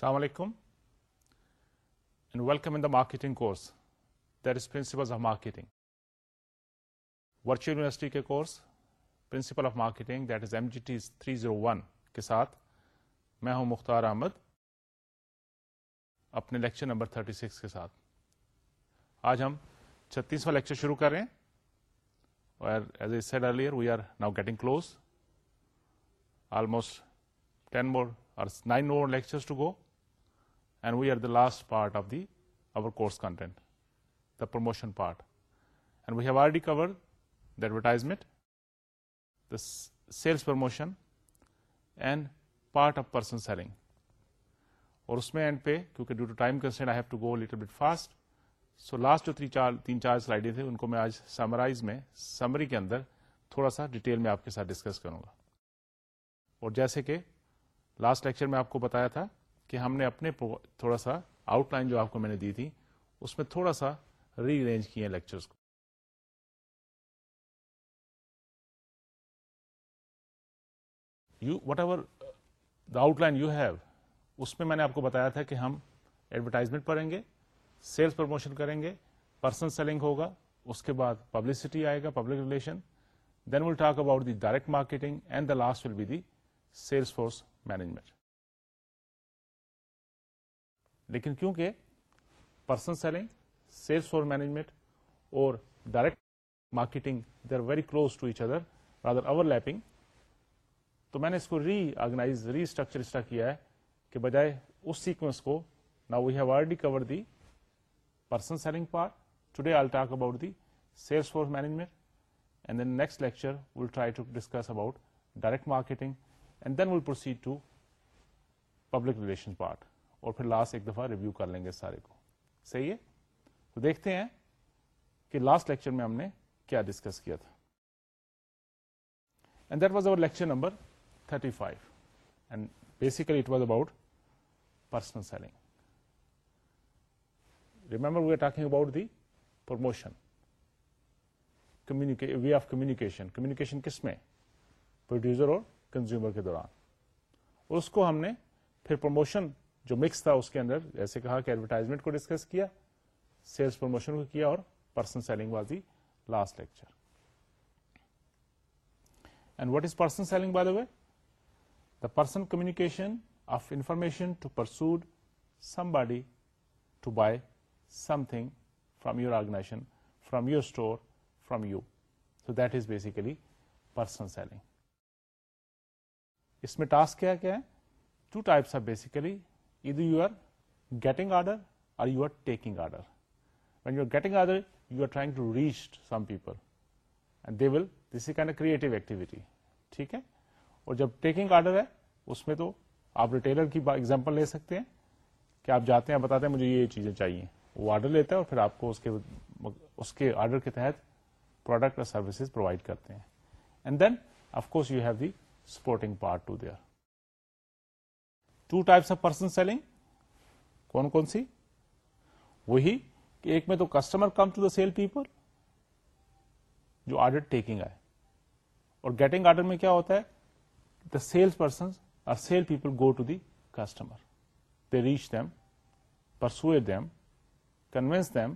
السلام علیکم and welcome in the marketing course that is principles of marketing virtual university کے course principle of marketing that is M G T three zero one کے ساتھ میں ہوں مختار احمد اپنے lecture number 36 کے ساتھ آج ہم چھتیسواں لیکچر شروع کر رہے ہیں اور as I said earlier we are now getting close almost nine more lectures and we are the last part of the our course content the promotion part and we have already covered the advertisement the sales promotion and part of person selling اور اس میں end پہ کیونکہ due to time constraint I have to go little bit fast so last جو تین چار سلائڈیں تھے ان کو میں آج سمرائز میں سمری کے اندر تھوڑا سا ڈیٹیل میں آپ کے ساتھ ڈسکس کروں گا اور جیسے کہ لاسٹ لیکچر میں آپ کو بتایا تھا کہ ہم نے اپنے تھوڑا سا آؤٹ لائن جو آپ کو میں نے دی تھی اس میں تھوڑا سا ری ارینج کیے کو you whatever the outline you have اس میں میں نے آپ کو بتایا تھا کہ ہم ایڈورٹائزمنٹ پڑھیں گے سیلس پروموشن کریں گے پرسن سیلنگ ہوگا اس کے بعد پبلسٹی آئے گا public relation then will talk about the direct marketing and the last will be the sales force management لیکن کیونکہ person selling sales force management اور direct marketing they are very close to each other rather overlapping تو میں نے اس کو reorganise restructure اسٹا کیا ہے کہ بجائے اس سیکوینس کو نا we have already cover the person selling part today all talk about the sales force management and then next lecture will try to discuss about direct marketing and then will proceed to public relation part اور پھر last ایک دفعہ review کر لیں گے سارے کو صحیح ہے تو دیکھتے ہیں کہ لاسٹ لیکچر میں ہم نے کیا ڈسکس کیا تھا and and that was was over lecture number basically it about personal selling remember we are talking about the promotion way of communication communication کس میں پروڈیوسر اور کنزیومر کے دوران اس کو ہم نے پھر پروموشن جو مکس تھا اس کے اندر جیسے کہا کہ ایڈورٹائزمنٹ کو ڈسکس کیا سیلس پروموشن کو کیا اور person selling last lecture and what is person selling by the way the person communication of information to persuade somebody to buy something from your organization from your store from you so that is basically person selling اس میں task کیا کیا ہے two types of basically are you are getting order are you are taking order when you getting order you are trying to reach some people and they will this is of creative activity ٹھیک ہے اور جب taking order ہے اس میں تو آپ retailer کی ایگزامپل لے سکتے ہیں کہ آپ جاتے ہیں بتاتے ہیں مجھے یہ چیزیں چاہیے وہ آرڈر لیتا ہے اور پھر آپ کو اس کے آرڈر کے تحت پروڈکٹ اور سروسز پرووائڈ کرتے ہیں and then course you have the supporting part to there two types of person selling کون کون سی وہی ایک میں تو customer come to the sales people جو آرڈر ٹیکنگ ہے اور گیٹنگ آرڈر میں کیا ہوتا ہے دا سیلس پرسن اور sales people go to the customer they reach them persuade them convince them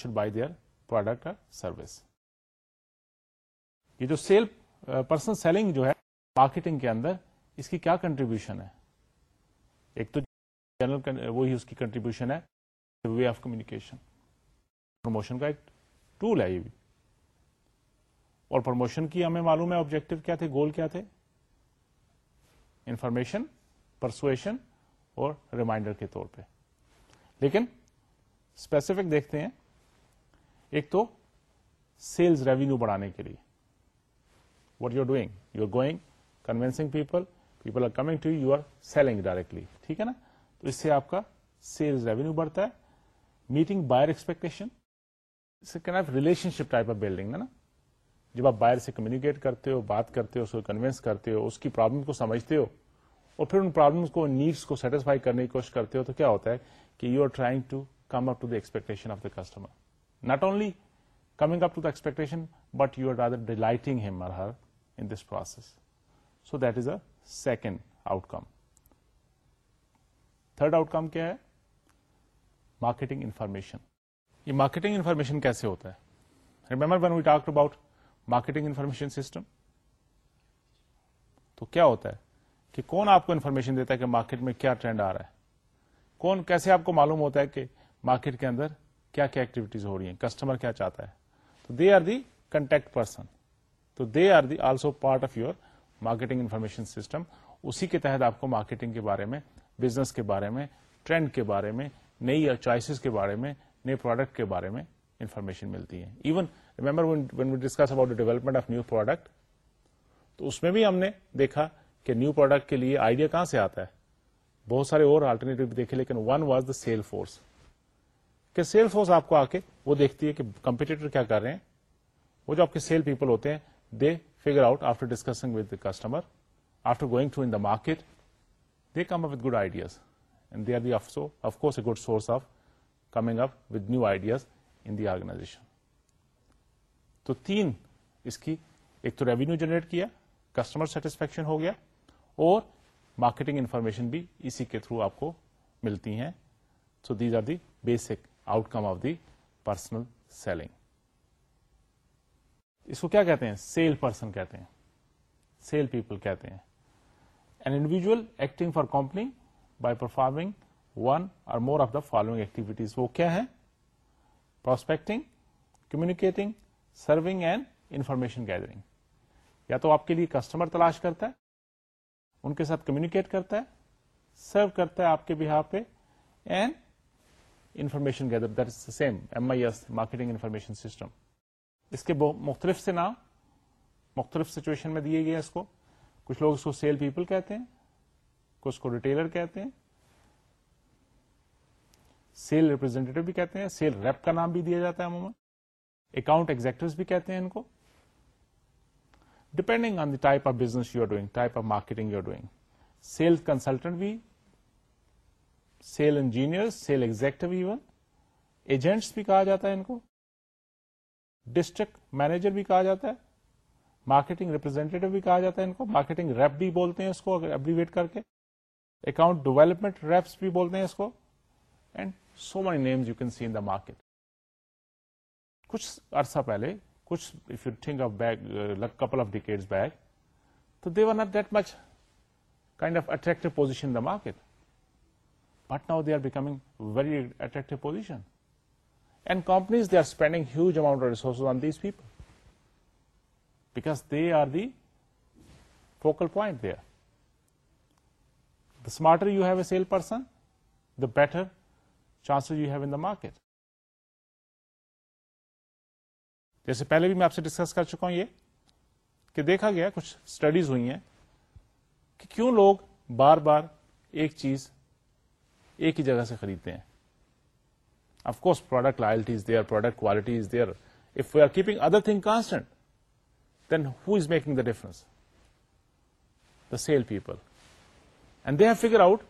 should buy their product اور سروس یہ جو سیل پرسن سیلنگ جو ہے مارکیٹنگ کے اندر اس کی کیا کنٹریبیوشن ہے ایک تو جنرل وہی اس کی کنٹریبیوشن ہے وے آف کمیونیکیشن پروموشن کا ایک ٹول ہے یہ بھی اور پروموشن کی ہمیں معلوم ہے آبجیکٹو کیا تھے گول کیا تھے انفارمیشن پرسویشن اور ریمائنڈر کے طور پہ لیکن اسپیسیفک دیکھتے ہیں ایک تو سیلز ریوینیو بڑھانے کے لیے what you doing you are going convincing people people are coming to you are selling directly ٹھیک ہے نا تو اس سے آپ کا سیلز ریونیو بڑھتا ہے meeting buyer relationship type of building ہے نا جب آپ بائر سے کمیونیکیٹ کرتے ہو بات کرتے ہو اس کو کنوینس کرتے ہو اس کی پرابلم کو سمجھتے ہو اور پھر ان پرابلم کو نیڈس کو سیٹسفائی کرنے کی کوشش کرتے ہو تو کیا ہوتا ہے کہ you are trying to come up to expectation of the customer not only coming up to the expectation but you are delighting in this process so that is a second outcome third outcome کیا ہے marketing information یہ marketing information کیسے ہوتا ہے remember when we talk about marketing information system تو کیا ہوتا ہے کہ کون آپ کو انفارمیشن دیتا ہے کہ مارکیٹ میں کیا ٹرینڈ آ رہا ہے کون کیسے آپ کو معلوم ہوتا ہے کہ مارکیٹ کے اندر کیا کیا ایکٹیویٹیز ہو رہی ہیں کسٹمر کیا چاہتا ہے تو they are the contact person تو they are the also part of your marketing information system اسی کے تحت آپ کو مارکیٹنگ کے بارے میں بزنس کے بارے میں ٹرینڈ کے بارے میں نئی چوائسیز کے بارے میں نئے پروڈکٹ کے بارے میں انفارمیشن ملتی ہے even remember when we discuss about development of new product تو اس میں بھی ہم نے دیکھا کہ نیو پروڈکٹ کے لیے آئیڈیا کہاں سے آتا ہے بہت سارے اور آلٹرنیٹو بھی دیکھے لیکن one was the sales force کہ سیل فورس آپ کو آ کے وہ دیکھتی ہے کہ کمپیٹیٹر کیا کر رہے ہیں وہ جو آپ کے سیل پیپل ہوتے ہیں they figure out after discussing they after going to good the market they come up good ideas they are good a of of coming up new ideas in the organization. تو تین اس کی ایک تو revenue generate کیا customer satisfaction ہو گیا اور مارکیٹنگ انفارمیشن بھی اسی کے تھرو آپ کو ملتی ہیں so these are the basic outcome of the personal selling اس کو کیا کہتے ہیں سیل پرسن کہتے ہیں سیل پیپل کہتے ہیں an individual acting for company by performing one or more of the following activities وہ کیا ہے prospecting communicating serving and information gathering یا تو آپ کے لیے کسٹمر تلاش کرتا ہے ان کے ساتھ کمیکیٹ کرتا ہے سرو کرتا ہے آپ کے بہاف پہ and information gather that is same M I S marketing information system اس کے مختلف سے نام مختلف سچویشن میں دیے گئے اس کو کچھ لوگ اس کو سیل پیپل کہتے ہیں کچھ کو ریٹیلر کہتے ہیں سیل ریپرزینٹیو بھی کہتے ہیں سیل ریپ کا نام بھی دیا جاتا ہے عموماً اکاؤنٹ ایگزیکٹو بھی کہتے ہیں ان کو depending on the type of business you are doing type of marketing you are doing sales consultant بھی sales engineer sales executive agents بھی کہا جاتا ہے ان کو ڈسٹرکٹ مینیجر بھی کہا جاتا ہے مارکیٹنگ ریپرزینٹیو بھی کہا جاتا ہے ان کو مارکیٹنگ ریپ بھی بولتے ہیں اس کو کر کے اکاؤنٹ ڈیولپمنٹ ریپس بھی بولتے ہیں اس کو and so many names you can see in market کچھ عرصہ پہلے کچھ if you think back couple of decades back تو they are not that much kind of attractive position the market but now they are becoming very attractive position and companies they are spending resources on these people because they are the focal point they are the smarter you have a sales person the better chances you have the market جیسے پہلے بھی میں آپ سے discuss کر چکا ہوں یہ کہ دیکھا گیا کچھ اسٹڈیز ہوئی ہیں کہ کیوں لوگ بار بار ایک چیز ایک ہی جگہ سے خریدتے ہیں Of course, product loyalty is there, product quality is there. If we are keeping other thing constant, then who is making the difference? The sale people. And they have figured out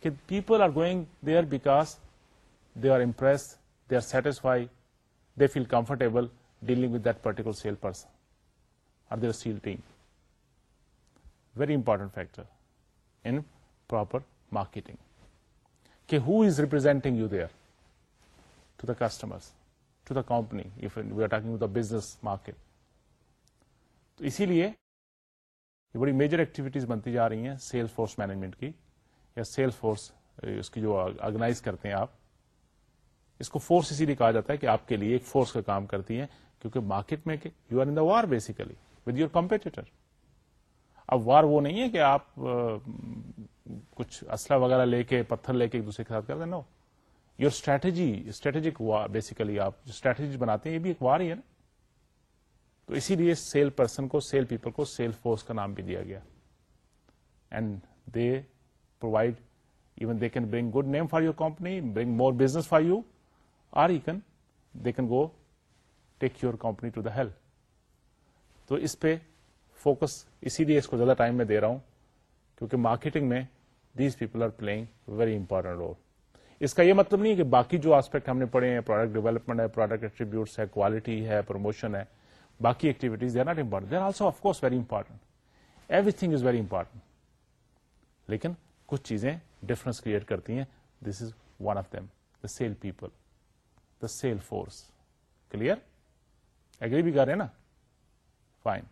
that people are going there because they are impressed, they are satisfied, they feel comfortable dealing with that particular sale person or their sale team. Very important factor in proper marketing. Okay, who is representing you there? To the customer to the companies market تو اسی لیے یہ بڑی major activities بنتی جا رہی ہیں sale force management کی یا سیل فورس اس کی جو آرگنائز کرتے ہیں آپ اس کو فورس اسی لیے کہا جاتا ہے کہ آپ کے لیے ایک فورس کا کام کرتی ہیں کیونکہ مارکیٹ میں you are in the war basically with your competitor اب وار وہ نہیں ہے کہ آپ کچھ اسلحہ وغیرہ لے کے پتھر لے کے ایک دوسرے کے ساتھ کر دیں لینا your strategy strategic war basically آپ جو اسٹریٹجی بناتے ہیں یہ بھی ایک وار ہی ہے نا تو اسی لیے سیل پرسن کو سیل پیپل کو سیل فورس کا نام بھی دیا گیا and they provide even they can bring good name for your company bring more business for you or you can they can go take your company to the hell تو اس پہ focus اسی لیے اس کو زیادہ ٹائم میں دے رہا ہوں کیونکہ مارکیٹنگ میں these people are playing very important role اس کا یہ مطلب نہیں ہے کہ باقی جو آسپیکٹ ہم نے پڑھے ہیں پروڈکٹ ڈیولپمنٹ ہے پروڈکٹ ایٹریبیوٹس ہے کوالٹی ہے پروموشن ہے باقی activities are not important also of course very important everything is very important لیکن کچھ چیزیں ڈفرنس کریٹ کرتی ہیں this is one of them the sales people the sales force clear agree بھی کر رہے ہیں نا فائن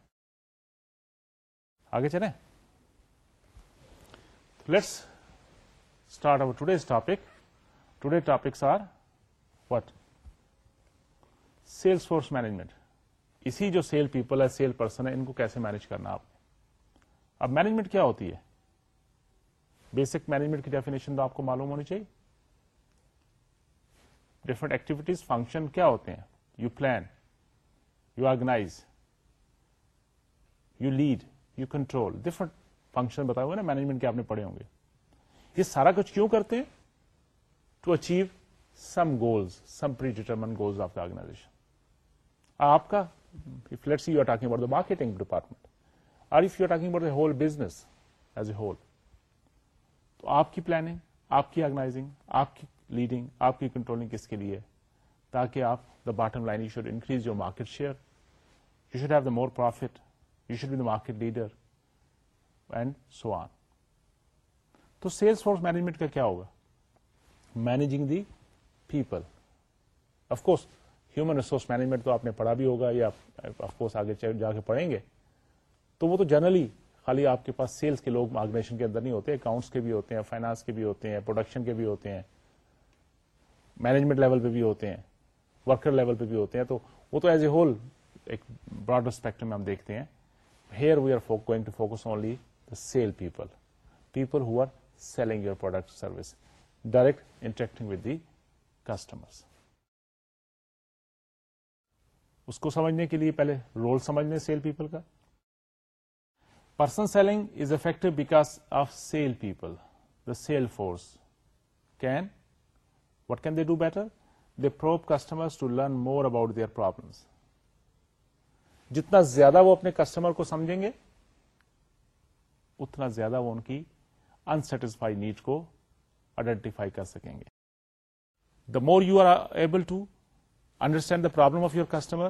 آگے چلیں let's start our today's topic today topics are what sales force management اسی جو سیل پیپل ہے سیل پرسن ہے ان کو کیسے مینج کرنا آپ اب مینجمنٹ کیا ہوتی ہے بیسک مینجمنٹ کی ڈیفینیشن تو آپ کو معلوم ہونی چاہیے ڈفرنٹ ایکٹیویٹیز فنکشن کیا ہوتے ہیں you plan you organize you lead you control different function بتائے ہوئے نا مینجمنٹ کے آپ نے پڑھے ہوں گے یہ سارا کچھ کیوں کرتے ہیں to achieve some goals some pre goals of the organization آپ کا مارکیٹنگ ڈپارٹمنٹ اور ہول بزنس ہول تو آپ کی پلاننگ آپ کی آرگنائزنگ آپ کی لیڈنگ آپ کی کنٹرولنگ کس کے لیے تاکہ آپ the bottom line you should increase your market share you should have the more profit you should be the market leader and so on تو سیلس فورس مینجمنٹ کا کیا ہوگا managing the people course human resource management تو آپ نے پڑھا بھی ہوگا یا کورس آگے جا کے پڑھیں گے تو وہ تو جنرلی خالی آپ کے پاس سیلس کے لوگ آرگنیشن کے اندر نہیں ہوتے اکاؤنٹس کے بھی ہوتے ہیں فائنانس کے بھی ہوتے ہیں پروڈکشن کے بھی ہوتے ہیں مینجمنٹ لیول پہ بھی ہوتے ہیں ورکر لیول پہ بھی ہوتے ہیں تو وہ تو ایز اے ہول ایک براڈ پرسپیکٹ میں ہم دیکھتے ہیں here we are going to focus only the sales people people who are selling your product service direct interacting with the customer اس کو سمجھنے کے لیے پہلے رول سمجھ لیں سیل پیپل کا person selling is effective because of sales people the sales force can what can they do better they prop customer to learn more about their problems جتنا زیادہ وہ اپنے کسٹمر کو سمجھیں گے اتنا زیادہ وہ ان کی انسٹسفائی نیڈ کو آئیڈینٹیفائی کر سکیں گے the more you are able to understand the problem of your customer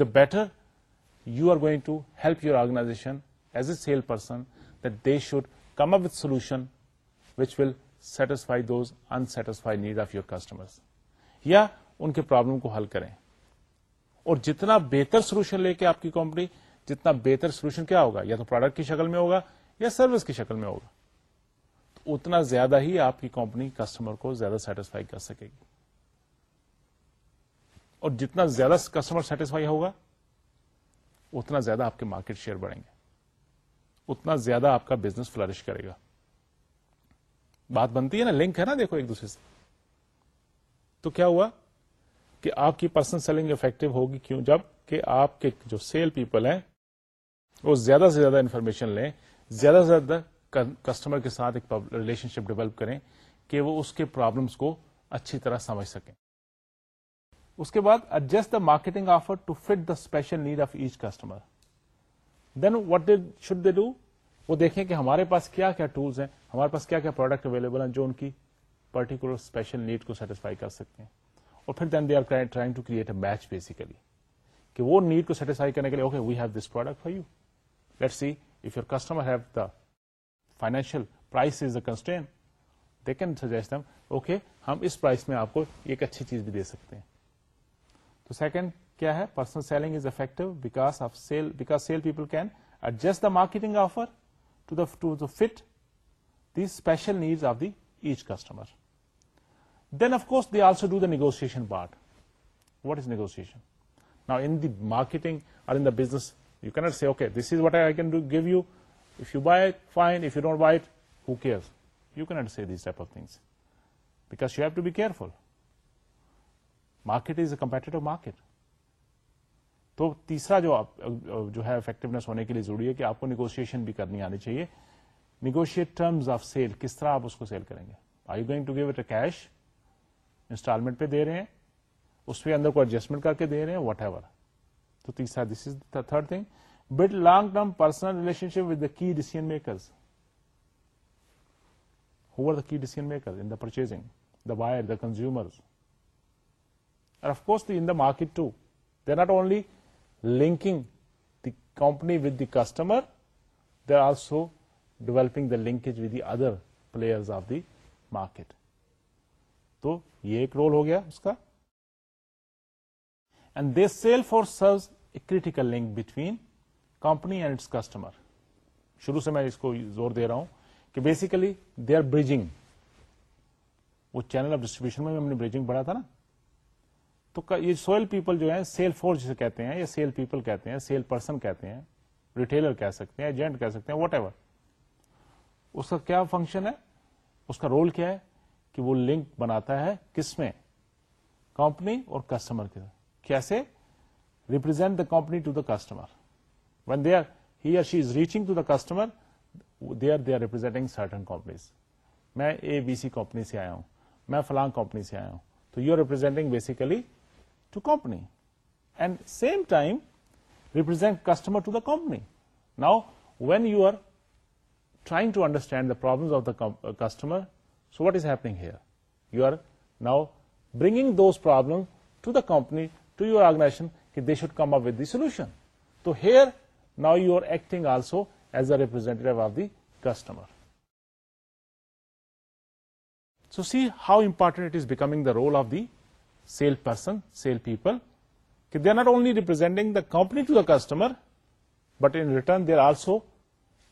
the better you are going to help your organization as a sales person that they should come up with solution which will satisfy those in satisfy need of your customer یا ان کے problem کو حل کریں اور جتنا بہتر solution لے کے آپ کی کمپنی جتنا بہتر سولوشن کیا ہوگا یا تو پروڈکٹ کی شکل میں ہوگا یا سروس کی شکل میں ہوگا اتنا زیادہ ہی آپ کی کمپنی کسٹمر کو زیادہ سیٹسفائی کر سکے گی اور جتنا زیادہ کسٹمر سیٹسفائی ہوگا اتنا زیادہ آپ کے مارکیٹ شیئر بڑھیں گے اتنا زیادہ آپ کا بزنس فلرش کرے گا بات بنتی ہے نا لنک ہے نا دیکھو ایک دوسرے سے تو کیا ہوا کہ آپ کی پرسنل سیلنگ افیکٹو ہوگی کیوں جب کہ آپ کے جو سیل پیپل ہیں وہ زیادہ سے زیادہ انفارمیشن لیں زیادہ سے زیادہ کسٹمر کے ساتھ ایک ریلیشن شپ ڈیولپ کریں کہ وہ اس کے پرابلمس کو اچھی طرح سمجھ سکیں اس کے بعد adjust the marketing offer to fit the special need of each customer then what should they do وہ دیکھیں کہ ہمارے پاس کیا کیا ٹولس ہیں ہمارے پاس کیا کیا پروڈکٹ اویلیبل ہیں جو ان کی پرٹیکولر اسپیشل نیڈ کو سیٹسفائی کر سکتے ہیں اور پھر then they are trying to create a match basically کہ وہ نیڈ کو سیٹسفائی کرنے کے لیے okay we have this product for you let see if your customer have the financial price is a constraint they can suggest them okay ہم اس price میں آپ کو ایک اچھی چیز بھی دے سکتے ہیں تو سیکنڈ کیا ہے personal selling is effective because of sale because sale people can adjust the marketing offer to the to the fit the special needs of the each customer then of course they also do the negotiation part what is negotiation نا in the marketing اور in the business you can't see okay this is what I can do give you if you buy it, fine. If you don't buy it, who cares? You cannot say these type of things. Because you have to be careful. Market is a competitive market. تو تیسرا جو جو ہے effectiveness ہونے کے لیے ضروری ہے کہ آپ کو نیگوشیشن بھی کرنی آنی چاہیے نیگوشیٹ ٹرمز آف سیل کس طرح آپ اس کو سیل کریں گے are you going to give it a cash instalment پہ دے رہے ہیں اس پہ اندر کو ایڈجسٹمنٹ کر کے دے رہے ہیں واٹ ایور تو تیسرا this is the third thing but long term personal relationship with the key decision makers who are the key decision maker in the purchasing the buyer the consumer of course in the market to they not only linking the company with the customer they are also developing the linkage with the other player of the market تو یہ ایک role ہو گیا اس کا and they sell for service critical link between company and customer شروع سے میں اس کو زور دے رہا ہوں کہ بیسیکلی دے آر بریجنگ وہ چینل آف ڈسٹریبیوشن میں ہم نے بریجنگ تھا نا تو یہ سوئل پیپل جو ہیں سیل پرسن کہتے ہیں ریٹیلر کہہ سکتے ہیں ایجنٹ کہہ سکتے ہیں واٹ ایور اس کا کیا فنکشن ہے اس کا رول کیا ہے کہ وہ لنک بناتا ہے کس میں کمپنی اور کسٹمر کے کیسے represent the company to the customer company سے آیا ہوں you are representing represent to the problem so what is happening now bringing those problem to company to organisation کہ they should come up solution تو here Now you are acting also as a representative of the customer. So see how important it is becoming the role of the salesperson, salespeople. They are not only representing the company to the customer, but in return they are also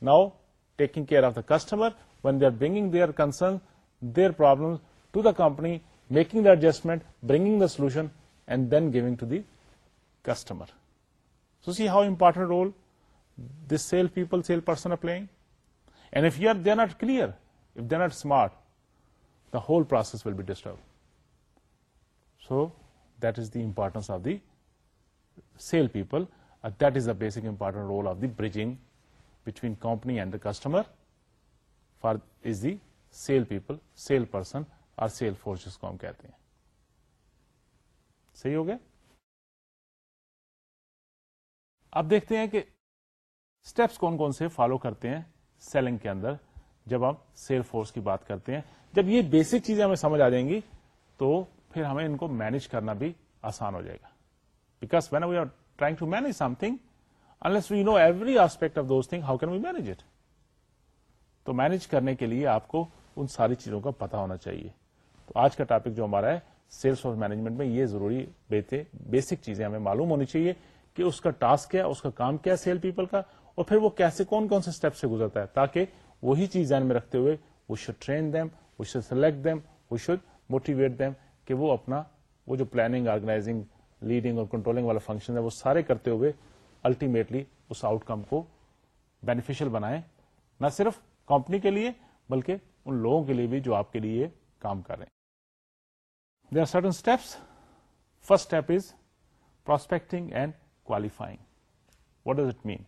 now taking care of the customer when they are bringing their concerns, their problems to the company, making the adjustment, bringing the solution, and then giving to the customer. So see how important role the sale people sale person applying and if you are dealer of DMart the whole process will be disturb so that is the importance of the sale people that is the basic important role of the bridging between company and the customer for is deal people sale person اور sale forces کو ہم کہتے ہیں صحیح ہو گیا آپ دیکھتے ہیں کہ اسٹیپس کون کون سے فالو کرتے ہیں سیلنگ کے اندر جب ہم سیل فورس کی بات کرتے ہیں جب یہ بیسک چیزیں ہمیں سمجھ آ جائیں گی تو پھر ہمیں ان کو مینج کرنا بھی آسان ہو جائے گا because when we are trying to manage something thing we we know every aspect of how can manage manage it تو کرنے کے لیے آپ کو ان ساری چیزوں کا پتا ہونا چاہیے تو آج کا ٹاپک جو ہمارا ہے سیل فور مینجمنٹ میں یہ ضروری بیسک چیزیں ہمیں معلوم ہونی چاہیے کہ اس کا ٹاسک کیا اس کا کام کیا سیل پیپل کا اور پھر وہ کیسے کون کون سے اسٹیپ سے گزرتا ہے تاکہ وہی چیز میں رکھتے ہوئے وہ شوڈ ٹرین دیم وہ should select them should motivate them کہ وہ اپنا وہ جو پلاننگ آرگنائزنگ لیڈنگ اور کنٹرولنگ والا فنکشن ہے وہ سارے کرتے ہوئے الٹیمیٹلی اس آؤٹ کم کو بینیفیشل بنائیں نہ صرف کمپنی کے لیے بلکہ ان لوگوں کے لیے بھی جو آپ کے لیے کام کر رہے ہیں they are certain steps first step is prospecting and qualifying what does it mean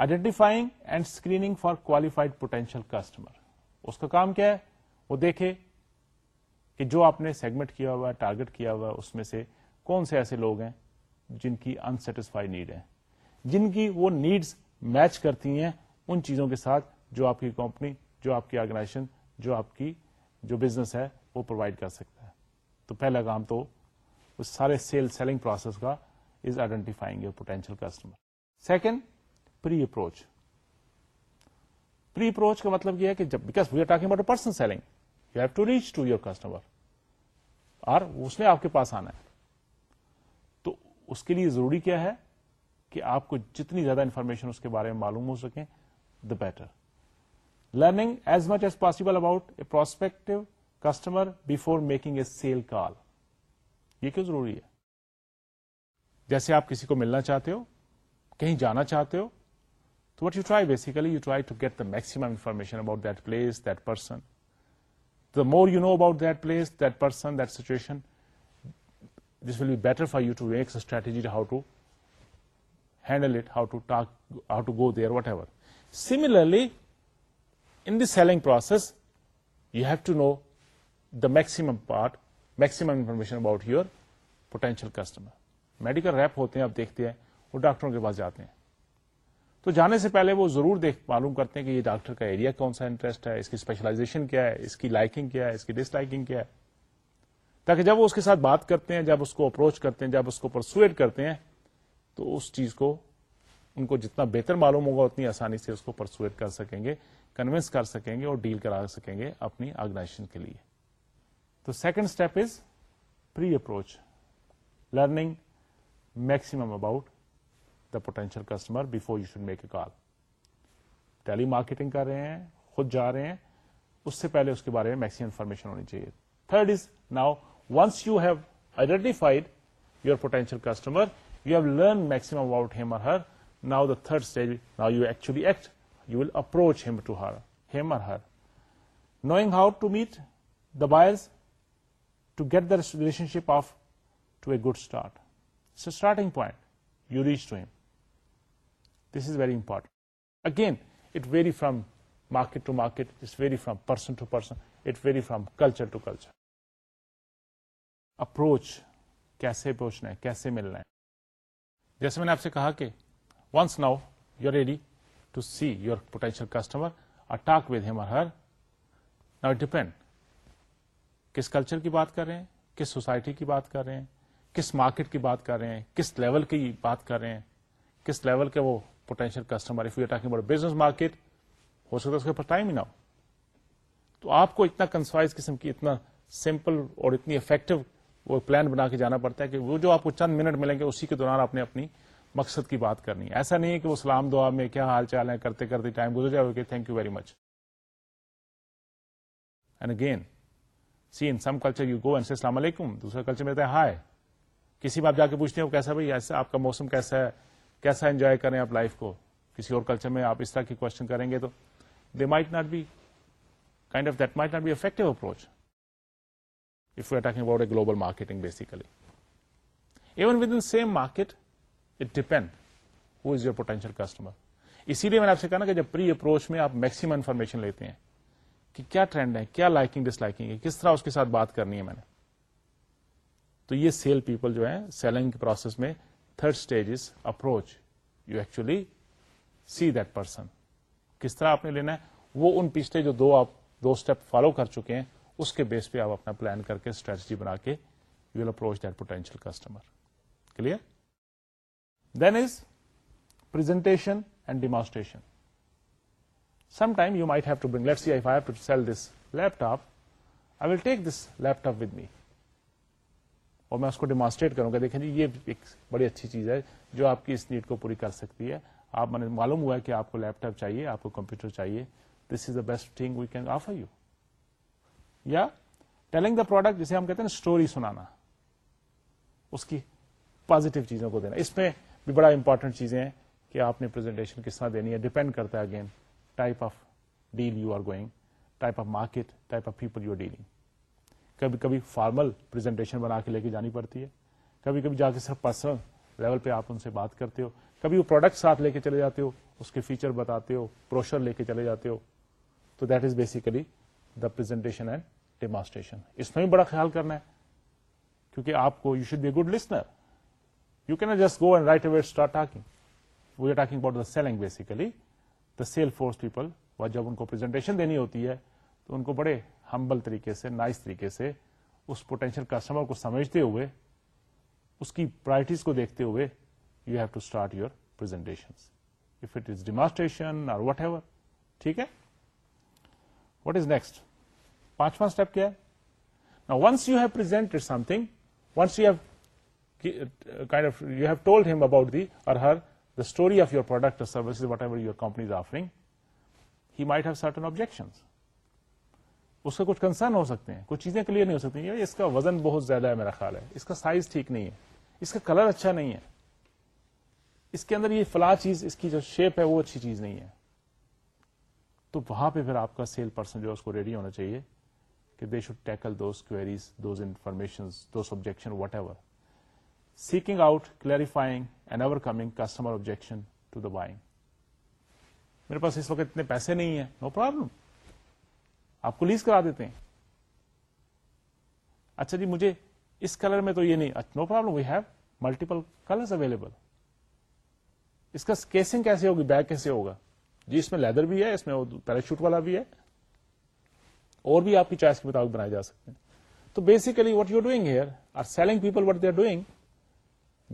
identifying and screening for qualified potential customer اس کا کام کیا ہے وہ دیکھے کہ جو آپ نے سیگمنٹ کیا ہوا ہے ٹارگیٹ کیا ہوا ہے اس میں سے کون سے ایسے لوگ ہیں جن کی انسٹسفائی نیڈ ہیں جن کی وہ نیڈس میچ کرتی ہیں ان چیزوں کے ساتھ جو آپ کی کمپنی جو آپ کی آرگنائزیشن جو آپ کی جو بزنس ہے وہ پرووائڈ کر سکتا ہے تو پہلا کام تو سارے سیل سیلنگ پروسیس کا is identifying your potential customer second pre approach pre approach کا مطلب یہ ہے کہ because we are talking about person selling you have to reach to your customer اور اس نے آپ کے پاس آنا ہے تو اس کے لیے ضروری کیا ہے کہ آپ کو جتنی زیادہ انفارمیشن اس کے بارے میں معلوم ہو سکے the better learning as much as possible about a prospective customer before making a sale call یہ کیوں ضروری ہے جیسے آپ کسی کو ملنا چاہتے ہو کہیں جانا چاہتے ہو what you try basically get maximum information about this person the more you know about this person then this will better for you to make strategy how to handle it how to talk how to go there whatever similarly in the sale process you have to know the maximum part maximum information about your potential customer medical rep ہوتے ہیں اب دیکھتے ہیں اور ڈاکٹروں کے پاس جاتے ہیں تو جانے سے پہلے وہ ضرور دیکھ معلوم کرتے ہیں کہ یہ ڈاکٹر کا ایریا کون سا انٹرسٹ ہے اس کی اسپیشلائزیشن کیا ہے اس کی لائکنگ کیا ہے اس کی ڈس لائکنگ کیا ہے تاکہ جب وہ اس کے ساتھ بات کرتے ہیں جب اس کو اپروچ کرتے ہیں جب اس کو پرسویٹ کرتے ہیں تو اس چیز کو ان کو جتنا بہتر معلوم ہوگا اتنی آسانی سے اس کو پرسویٹ کر سکیں گے کنوینس کر سکیں گے اور ڈیل کرا سکیں گے اپنی آرگنائزیشن کے لیے تو second step is pre approach learning maximum about the potential customer before you should make a call telemarketing کر رہے ہیں خود جا رہے ہیں اس سے پہلے اس کے بارے میں میکسیمم انفارمیشن ہونی چاہیے third is now once you have identified your potential customer you have learn maximum about him or her now the third stage now you actually act you will approach him to her him or her knowing how to meet the buyers to get the relationship off to a good start it's a starting point you reach to him this is very important again it very from market to market it's very from person to person it very from culture to culture approach کیسے پوچھنا ہے کیسے ملنا ہے جیسے میں نے آپ سے کہا کہ once now you are ready to see your potential customer uh talk with him or her نا ڈپینڈ کس کلچر کی بات کر رہے ہیں کس سوسائٹی کی بات کر رہے ہیں کس مارکیٹ کی بات کر رہے ہیں کس لیول کی بات کر رہے ہیں کس لیول کے وہ پوٹینشیل کسٹمر بزنس مارکیٹ ہو سکتا ہے اس کے پاس ٹائم ہی نہ ہو تو آپ کو اتنا قسم کی اتنا سمپل اور اتنی افیکٹو وہ پلان بنا کے جانا پڑتا ہے کہ وہ جو آپ کو چند منٹ ملیں گے اسی کے دوران آپ نے اپنی مقصد کی بات کرنی ہے ایسا نہیں ہے کہ وہ سلام دعا میں کیا حال چال ہیں کرتے کرتے ٹائم گزر جائے کہ thank you very much and again see in some culture you go and السلام علیکم دوسرا کلچر میں ہائے کسی میں آپ جا کے پوچھتے ہیں وہ کیسا بھائی ایسا آپ کا موسم کیسا ہے کیسا انجوائے کریں آپ لائف کو کسی اور کلچر میں آپ اس طرح کی کوشچن کریں گے تو they might not be kind of that might not be effective approach if you about a global marketing basically even within same market it depend is your potential customer اسی لیے میں نے آپ سے کہنا کہ جب پری اپروچ میں آپ میکسیمم انفارمیشن لیتے ہیں کہ کیا ٹرینڈ ہے کیا لائکنگ ڈس لائکنگ ہے کس طرح اس کے ساتھ بات کرنی ہے میں نے تو یہ سیل پیپل جو ہے سیلنگ کے پروسیس میں third stage is approach you actually see that person کس طرح آپ نے لینا ہے وہ ان پچھلے جو دو آپ دو اسٹیپ فالو کر چکے ہیں اس کے بیس پہ آپ اپنا پلان کر کے اسٹریٹجی بنا کے you will approach that potential customer clear then is presentation and demonstration some time you might have to bring let see I to sell this laptop I will take this laptop with me اور میں اس کو demonstrate کروں گا دیکھیں جی یہ ایک بڑی اچھی چیز ہے جو آپ کی اس نیڈ کو پوری کر سکتی ہے آپ نے معلوم ہوا ہے کہ آپ کو لیپ ٹاپ چاہیے آپ کو کمپیوٹر چاہیے this is the best thing we can of you یا ٹیلنگ دا پروڈکٹ جسے ہم کہتے ہیں اسٹوری سنانا اس کی پازیٹو چیزوں کو دینا اس میں بھی بڑا امپورٹنٹ چیزیں ہیں کہ آپ نے پرزنٹیشن کس طرح دینی ہے ڈیپینڈ کرتا ہے again type of deal you are going type of market type of people you are dealing کبھی کبھی فارمل پریزنٹیشن بنا کے لے کے جانی پڑتی ہے کبھی کبھی جا کے صرف پرسنل لیول پہ آپ ان سے بات کرتے ہو کبھی وہ پروڈکٹ ساتھ لے کے چلے جاتے ہو اس کے فیچر بتاتے ہو پروشر لے کے چلے جاتے ہو تو that is basically the presentation and demonstration اس میں بھی بڑا خیال کرنا ہے کیونکہ آپ کو you should be good listener you can't just go and right away start talking we are talking about the selling basically the sale force people جب ان کو پرزنٹیشن دینی ہوتی ہے تو ان کو بڑے ہمبل طریقے سے نائس طریقے سے اس پوٹینشیل کسٹمر کو سمجھتے ہوئے اس کی پرائرٹیز کو دیکھتے ہوئے you have to start your presentation if it is demonstration اور وٹ ایور ٹھیک ہے وٹ از نیکسٹ پانچواں اسٹیپ کیا ہے once you have something once you have kind of you have told him about the or her the story of your product services whatever your company's offering he might have certain objections اس کا کچھ concern ہو سکتے ہیں کچھ چیزیں clear نہیں ہو سکتی اس کا وزن بہت زیادہ ہے میرا خیال ہے اس کا سائز ٹھیک نہیں ہے اس کا کلر اچھا نہیں ہے اس کے اندر یہ فلاں چیز اس کی جو شیپ ہے وہ اچھی چیز نہیں ہے تو وہاں پہ پھر آپ کا سیل پرسن جو اس کو ریڈی ہونا چاہیے کہ they should tackle those queries those information those objection whatever seeking out clarifying and overcoming customer objection to the buying میرے پاس اس وقت اتنے پیسے نہیں ہیں نو no پرابلم آپ کو لیز کرا دیتے ہیں اچھا جی مجھے اس کلر میں تو یہ نہیں no problem we have multiple available اس کا کیسنگ کیسے ہوگی بیگ کیسے ہوگا جی اس میں لیدر بھی ہے اس میں پیراشوٹ والا بھی ہے اور بھی آپ کی چوائس کے مطابق بنایا جا سکتے ہیں تو basically what you doing here are selling people what they are doing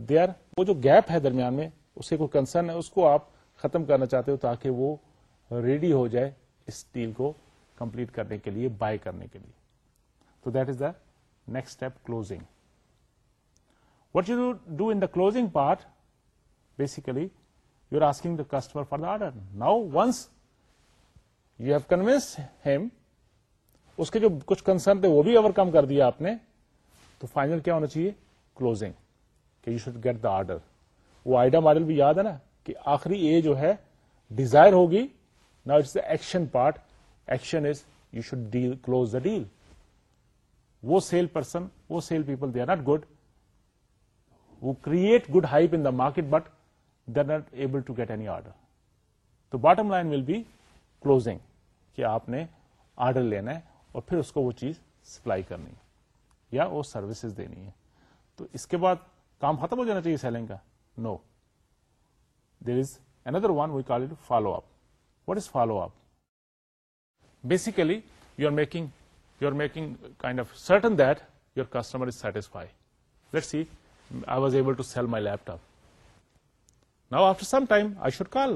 they are وہ جو گیپ ہے درمیان میں اسے کوئی کنسرن ہے اس کو آپ ختم کرنا چاہتے ہو تاکہ وہ ریڈی ہو جائے اسٹیل کو کمپلیٹ کرنے کے لیے بائی کرنے کے لیے تو that is the next step closing what you do in the closing part basically you are asking the customer for the order now once you have convince him اس کے جو کچھ کنسرن تھے وہ بھی اوور کم کر دیا آپ نے تو فائنل کیا ہونا چاہیے کلوزنگ کہ you should get the order وہ آئیڈیا ماڈل بھی یاد ہے نا کہ آخری اے جو ہے ڈیزائر ہوگی نا it's the action part action is you should deal close the deal وہ سیل پرسن وہ sales people they are not good وہ create good hype in the market but they are not able to get any order تو bottom line will be closing کہ آپ نے order لینا ہے اور پھر اس کو وہ چیز سپلائی کرنی ہے یا وہ سروسز دینی ہے تو اس کے بعد کام ختم ہو جانا چاہیے سیلنگ کا no there is another one we call it follow up what is follow up basically you are making you are making kind of certain that your customer should call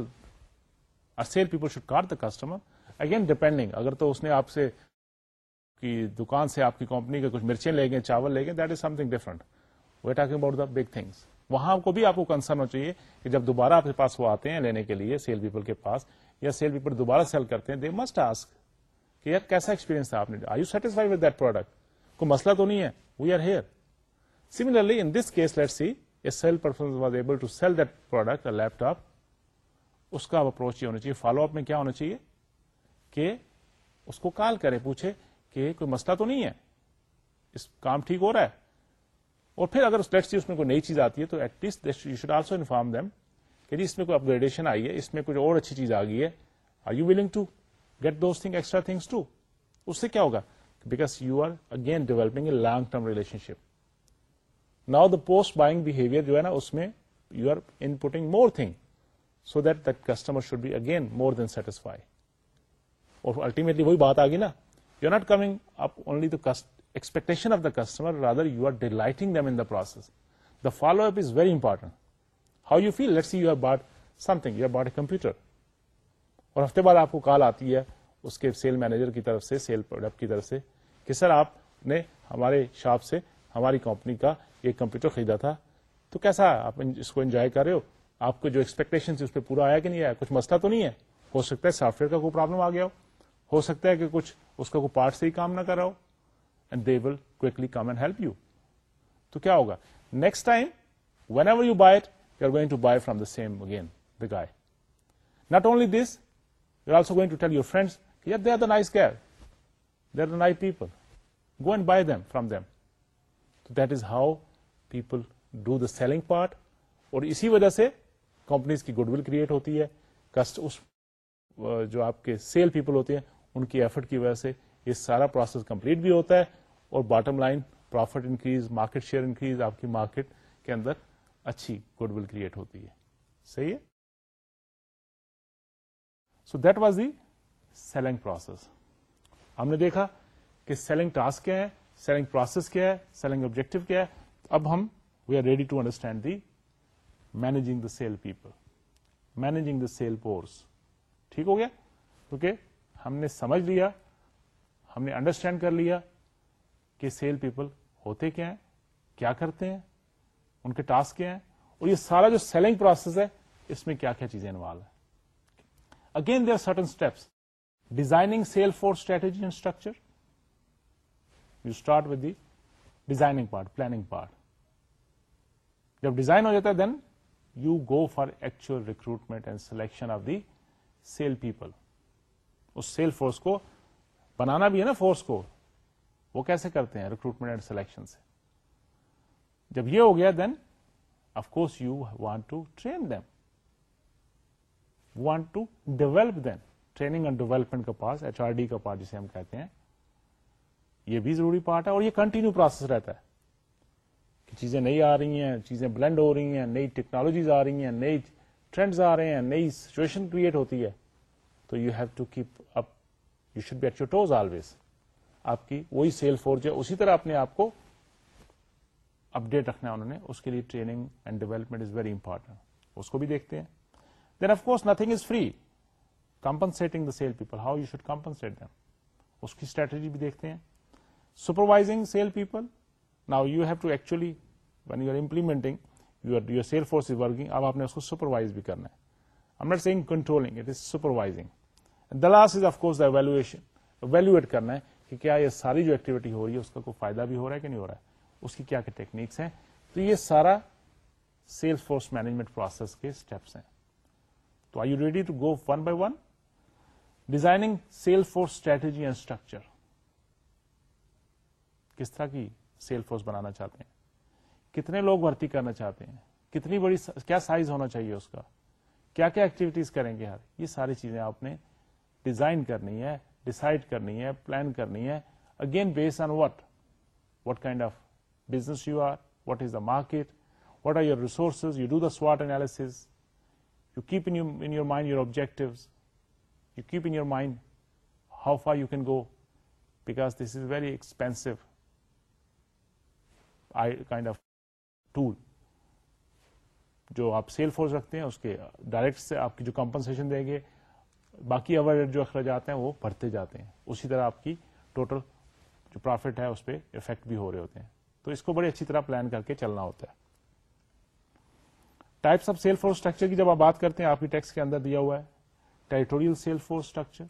the customer again depending اگر تو اس نے آپ سے دکان سے آپ کی company کے کچھ مرچیں لے گئے چاول لے گئے that is something different what about the big thing وہاں کو بھی آپ کو کنسرن ہونا چاہیے کہ جب دوبارہ آپ کے پاس وہ آتے ہیں لینے کے لیے سیل پیپل کے پاس یا سیل پیپل دوبارہ سیل کرتے ہیں دے مسٹ آس کہ یار کیسا ایکسپیرینس تھا آپ نے are you satisfy with that product کوئی مسئلہ تو نہیں ہے we are here similarly in this case let see a sale person was able to sell that product laptop اس کا اب اپروچ یہ ہونا چاہیے فالو اپ میں کیا ہونا چاہیے کہ اس کو کال کرے پوچھے کہ کوئی مسئلہ تو نہیں ہے اس کام ٹھیک ہو رہا ہے اور پھر اگر اس لیٹ سی اس میں کوئی نئی چیز آتی ہے تو at least you should also inform them کہ جی اس میں کوئی اپ گریڈیشن آئی ہے اس میں کچھ اور اچھی چیز آ گئی ہے are you willing to get those thing extra things to اس سے کیا ہوگا because you are again developing a long term relationship now the post buying behaviour جو ہے نا اس میں you are in putting more thing so that that customer should be again more than satisfy اور ultimately وہی بات آ گئی نا you are not coming up only to expectation of the customer rather you are delighting them in the process the follow up is very important how you feel let see you have bought something you bought a computer اور ہفتے بعد آپ کو call آتی ہے اس کے sale manager کی طرف سے سیل پروڈکٹ کی طرف سے کہ سر آپ نے ہمارے شاپ سے ہماری کمپنی کا ایک کمپیوٹر خریدا تھا تو کیسا آپ اس کو انجوائے کر رہے ہو آپ کو جو ایکسپیکٹیشن اس پہ پورا آیا کہ نہیں آیا کچھ مسئلہ تو نہیں ہے ہو سکتا ہے سافٹ ویئر کا کوئی پرابلم آ گیا ہو ہو سکتا ہے کہ کچھ اس کا کوئی پارٹ سے ہی کام نہ کر رہا ہو and they will quickly come and help you تو کیا ہوگا next time whenever you buy it you are going to buy from the same again the guy not only this selling part اور اسی وجہ سے کمپنیز کی goodwill create ہوتی ہے جو آپ کے سیل پیپل ہوتے ہیں ان کی ایفرٹ کی وجہ سے یہ سارا پروسیس کمپلیٹ بھی ہوتا ہے اور bottom line profit increase market share increase آپ کی مارکیٹ کے اندر اچھی گڈ ول کریٹ ہوتی ہے صحیح ہے so that was the selling process ہم نے دیکھا کہ سیلنگ ٹاسک کیا ہے سیلنگ پروسیس کیا ہے سیلنگ آبجیکٹو کیا ہے اب ہم we are ready to understand the managing the sale people managing the sale force ٹھیک ہو گیا کیونکہ ہم نے سمجھ لیا ہم نے انڈرسٹینڈ کر لیا کہ سیل پیپل ہوتے کیا ہیں کیا کرتے ہیں ان کے ٹاسک کیا ہیں اور یہ سارا جو سیلنگ پروسیس ہے اس میں کیا کیا چیزیں انوالو ہیں there are certain steps designing sale force strategy and structure you start with the designing part planning part جب ڈیزائن ہو جاتا ہے then you go for actual recruitment and selection of the sale people us cell force کو بنانا بھی ہے نا force کو وہ کیسے کرتے ہیں ریکروٹمنٹ اینڈ سلیکشن سے جب یہ ہو گیا then of course course you want to train them want to develop then training and development کا پاس ایچ آر ڈی کا پارٹ جسے ہم کہتے ہیں یہ بھی ضروری پارٹ ہے اور یہ کنٹینیو پروسیس رہتا ہے کہ چیزیں نئی آ رہی ہیں چیزیں بلینڈ ہو رہی ہیں نئی ٹیکنالوجیز آ رہی ہیں نئی ٹرینڈز آ رہے ہیں نئی سچویشن کریٹ ہوتی ہے تو you have to keep up you should be toes always آپ کی وہی سیل فور اسی طرح اپنے آپ کو اپڈیٹ رکھنا ہے انہوں نے اس کے لیے training and development is very ٹریننگمنٹ اس کو بھی دیکھتے ہیں sale people how you should compensate them اس کی اسٹریٹجی بھی دیکھتے ہیں اب آپ نے کرنا ہے لاسٹ از آف کورسٹ کرنا ہے کہ کیا یہ ساری جو ایکٹیویٹی ہو رہی ہے اس کا کوئی فائدہ بھی ہو رہا ہے کہ نہیں ہو رہا ہے اس کی کیا کیا ٹیکنیکس ہیں تو یہ سارا سیل فورس مینجمنٹ پروسیس کے اسٹیپس ہیں تو I you ready to go one by one designing sales force strategy and structure کس طرح کی سیل فورس بنانا چاہتے ہیں کتنے لوگ بھرتی کرنا چاہتے ہیں کتنی بڑی کیا سائز ہونا چاہیے اس کا کیا کیا ایکٹیویٹیز کریں گے ہر یہ ساری چیزیں آپ نے ڈیزائن کرنی ہے ڈسائڈ کرنی ہے پلان کرنی ہے again base on what what kind of business you are what is the market what are your resources you do the SWOT analysis you keep in your mind your objectives you keep in your mind how far you can go because this is very very expensive kind of tool جو آپ sale force رکھتے ہیں اس کے direct سے آپ کی جو کمپنسن دیں گے باقی اوور جو اخراجات ہیں وہ بڑھتے جاتے ہیں اسی طرح آپ کی ٹوٹل جو پروفٹ ہے اس پہ افیکٹ بھی ہو رہے ہوتے ہیں تو اس کو بڑی اچھی طرح پلان کر کے چلنا ہوتا ہے types of sale force structure کی جب آپ بات کرتے ہیں آپ کی ٹیکس کے اندر دیا ہوا ہے territorial sale force structure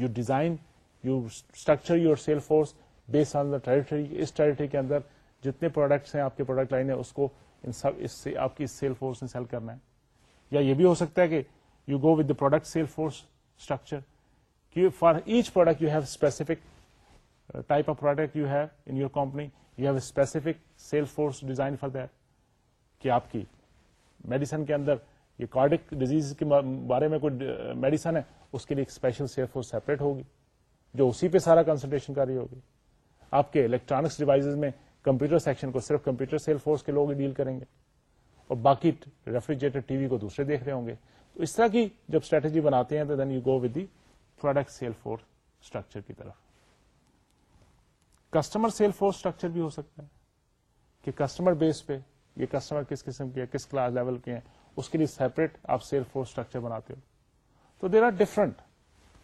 you design you structure you sale force base on the territory us territory کے اندر جتنے پروڈکٹس ہیں آپ کے پروڈکٹ لائن ہے اس کو ان سب اس سے آپ کی سیل فورس نے سیل کرنا ہے یا یہ بھی ہو سکتا ہے کہ you go with the product sales force structure for each product you have specific type of product you have in your company you have specific sales force design for that کہ آپ کی میڈیسن کے اندر یہ cardiac disease کے بارے میں کوئی medicine ہے اس کے لیے ایک اسپیشل سیپریٹ ہوگی جو اسی پہ سارا کنسنٹریشن کر رہی ہوگی آپ کے الیکٹرانکس ڈیوائسز میں کمپیوٹر سیکشن کو صرف کمپیوٹر سیل فورس کے لوگ ڈیل کریں گے اور باقی ریفریجریٹر ٹی وی کو دوسرے دیکھ رہے ہوں گے تو اس طرح کی جب اسٹریٹجی بناتے ہیں تو then you go with the product sale force structure کی طرف کسٹمر سیل فورس اسٹرکچر بھی ہو سکتا ہے کہ کسٹمر بیس پہ یہ کسٹمر کس قسم کے کس کلاس لیول کے ہیں اس کے لیے سیپریٹ آپ سیل فورس اسٹرکچر بناتے ہو تو there are different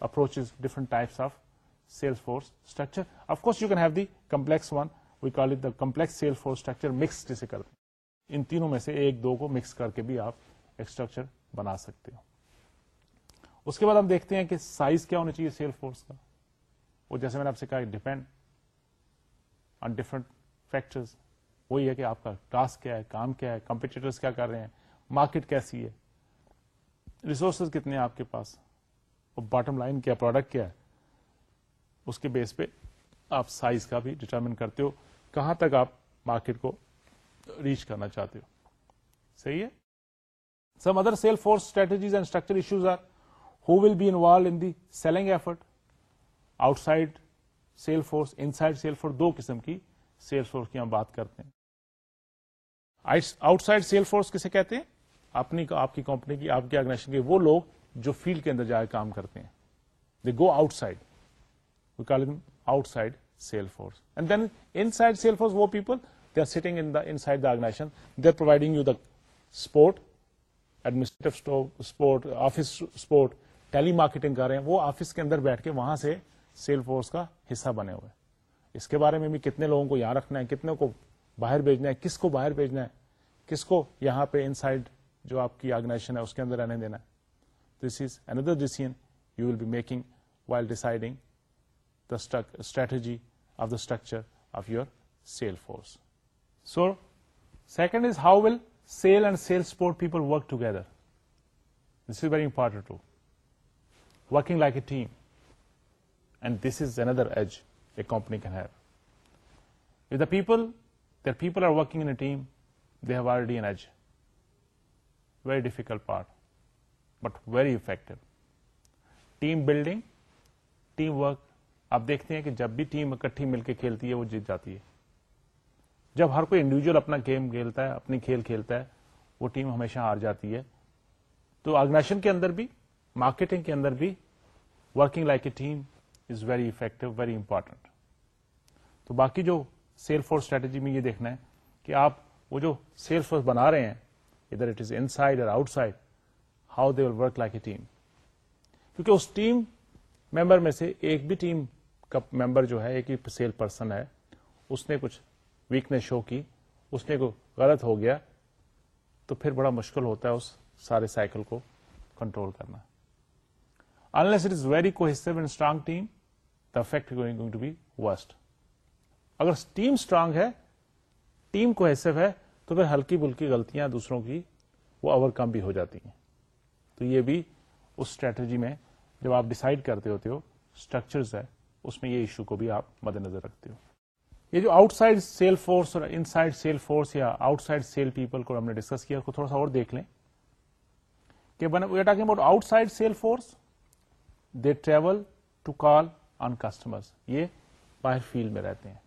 approaches different types of sale force structure of course you can have the complex one we call it the complex sale force structure mix جسے کرتے ہیں ان تینوں میں سے ایک دو کو مکس کر کے بھی آپ ایک اسٹرکچر بنا سکتے ہو اس کے بعد ہم دیکھتے ہیں کہ سائز کیا ہونا چاہیے سیل فورس کا وہ جیسے میں نے آپ سے کہا ڈپینڈ آن ڈفرنٹ فیکٹرز وہی ہے کہ آپ کا ٹاسک کیا ہے کام کیا ہے کمپیٹیٹر کیا کر رہے ہیں مارکیٹ کیسی ہے ریسورسز کتنے ہیں آپ کے پاس اور باٹم لائن کیا پروڈکٹ کیا ہے اس کے بیس پہ آپ سائز کا بھی ڈٹرمن کرتے ہو کہاں تک آپ مارکیٹ کو ریچ کرنا چاہتے ہو صحیح ہے some other sale force strategies and structure issues are who will be involve in in the selling effort outside side sale sale force force دو قسم کی سیل فورس کی ہم بات کرتے ہیں آؤٹ سائڈ سیل فورس کسے کہتے ہیں اپنی آپ کی کمپنی کی آپ کی آرگنائزیشن کی وہ لوگ جو فیلڈ کے اندر جا کے کام کرتے ہیں they go outside outside sale force and then inside sale force وہ people they are sitting inside the the they are providing you support administrative support office support telemarketing کر رہے ہیں وہ آفس کے اندر بیٹھ کے وہاں سے سیل فورس کا حصہ بنے ہوئے اس کے بارے میں بھی کتنے لوگوں کو یہاں رکھنا ہے کتنے کو باہر بھیجنا ہے کس کو باہر بھیجنا ہے کس کو یہاں پہ ان جو آپ کی آرگنائزیشن ہے اس کے اندر رہنے ہے this is another decision you will be making while deciding the strategy of the structure of your sale force so second is how will sale and sale support people work together this is very important to working like a team and this is another edge a company can have the people people are working very difficult part but very effective team building team work آپ دیکھتے ہیں کہ جب بھی team اکٹھی مل کے کھیلتی ہے وہ جیت جاتی ہے جب ہر کوئی انڈیویجل اپنا گیم کھیلتا ہے اپنی کھیل کھیلتا ہے وہ ٹیم ہمیشہ ہار جاتی ہے تو آرگنائزیشن کے اندر بھی مارکیٹنگ کے اندر بھی working like a team is very effective very important تو باقی جو سیل فورس اسٹریٹجی میں یہ دیکھنا ہے کہ آپ وہ جو سیل فورس بنا رہے ہیں ادھر اٹ از ان سائڈ اور outside how they will work like a team کیونکہ اس ٹیم ممبر میں سے ایک بھی ٹیم کا ممبر جو ہے ایک ہی سیل پرسن ہے اس نے کچھ ویکنیس شو کی اس نے کو غلط ہو گیا تو پھر بڑا مشکل ہوتا ہے اس سارے سائیکل کو کنٹرول کرنا strong is very effect strong team the be going اگر ٹیم اسٹرانگ ہے ٹیم کو ایسو ہے تو پھر ہلکی بلکی غلطیاں دوسروں کی وہ اوور کم بھی ہو جاتی ہیں تو یہ بھی اس اسٹریٹجی میں جب آپ ڈسائڈ کرتے ہوتے ہو اسٹرکچرز ہے اس میں یہ ایشو کو بھی آپ مد نظر رکھتے ہو یہ جو آؤٹ سائڈ سیل فورس اور ان سائڈ سیل فورس یا آؤٹ سائڈ سیل پیپل کو ہم نے ڈسکس کیا کو تھوڑا سا اور دیکھ لیں کہ outside sale force they travel to call on customer یہ باہر فیلڈ میں رہتے ہیں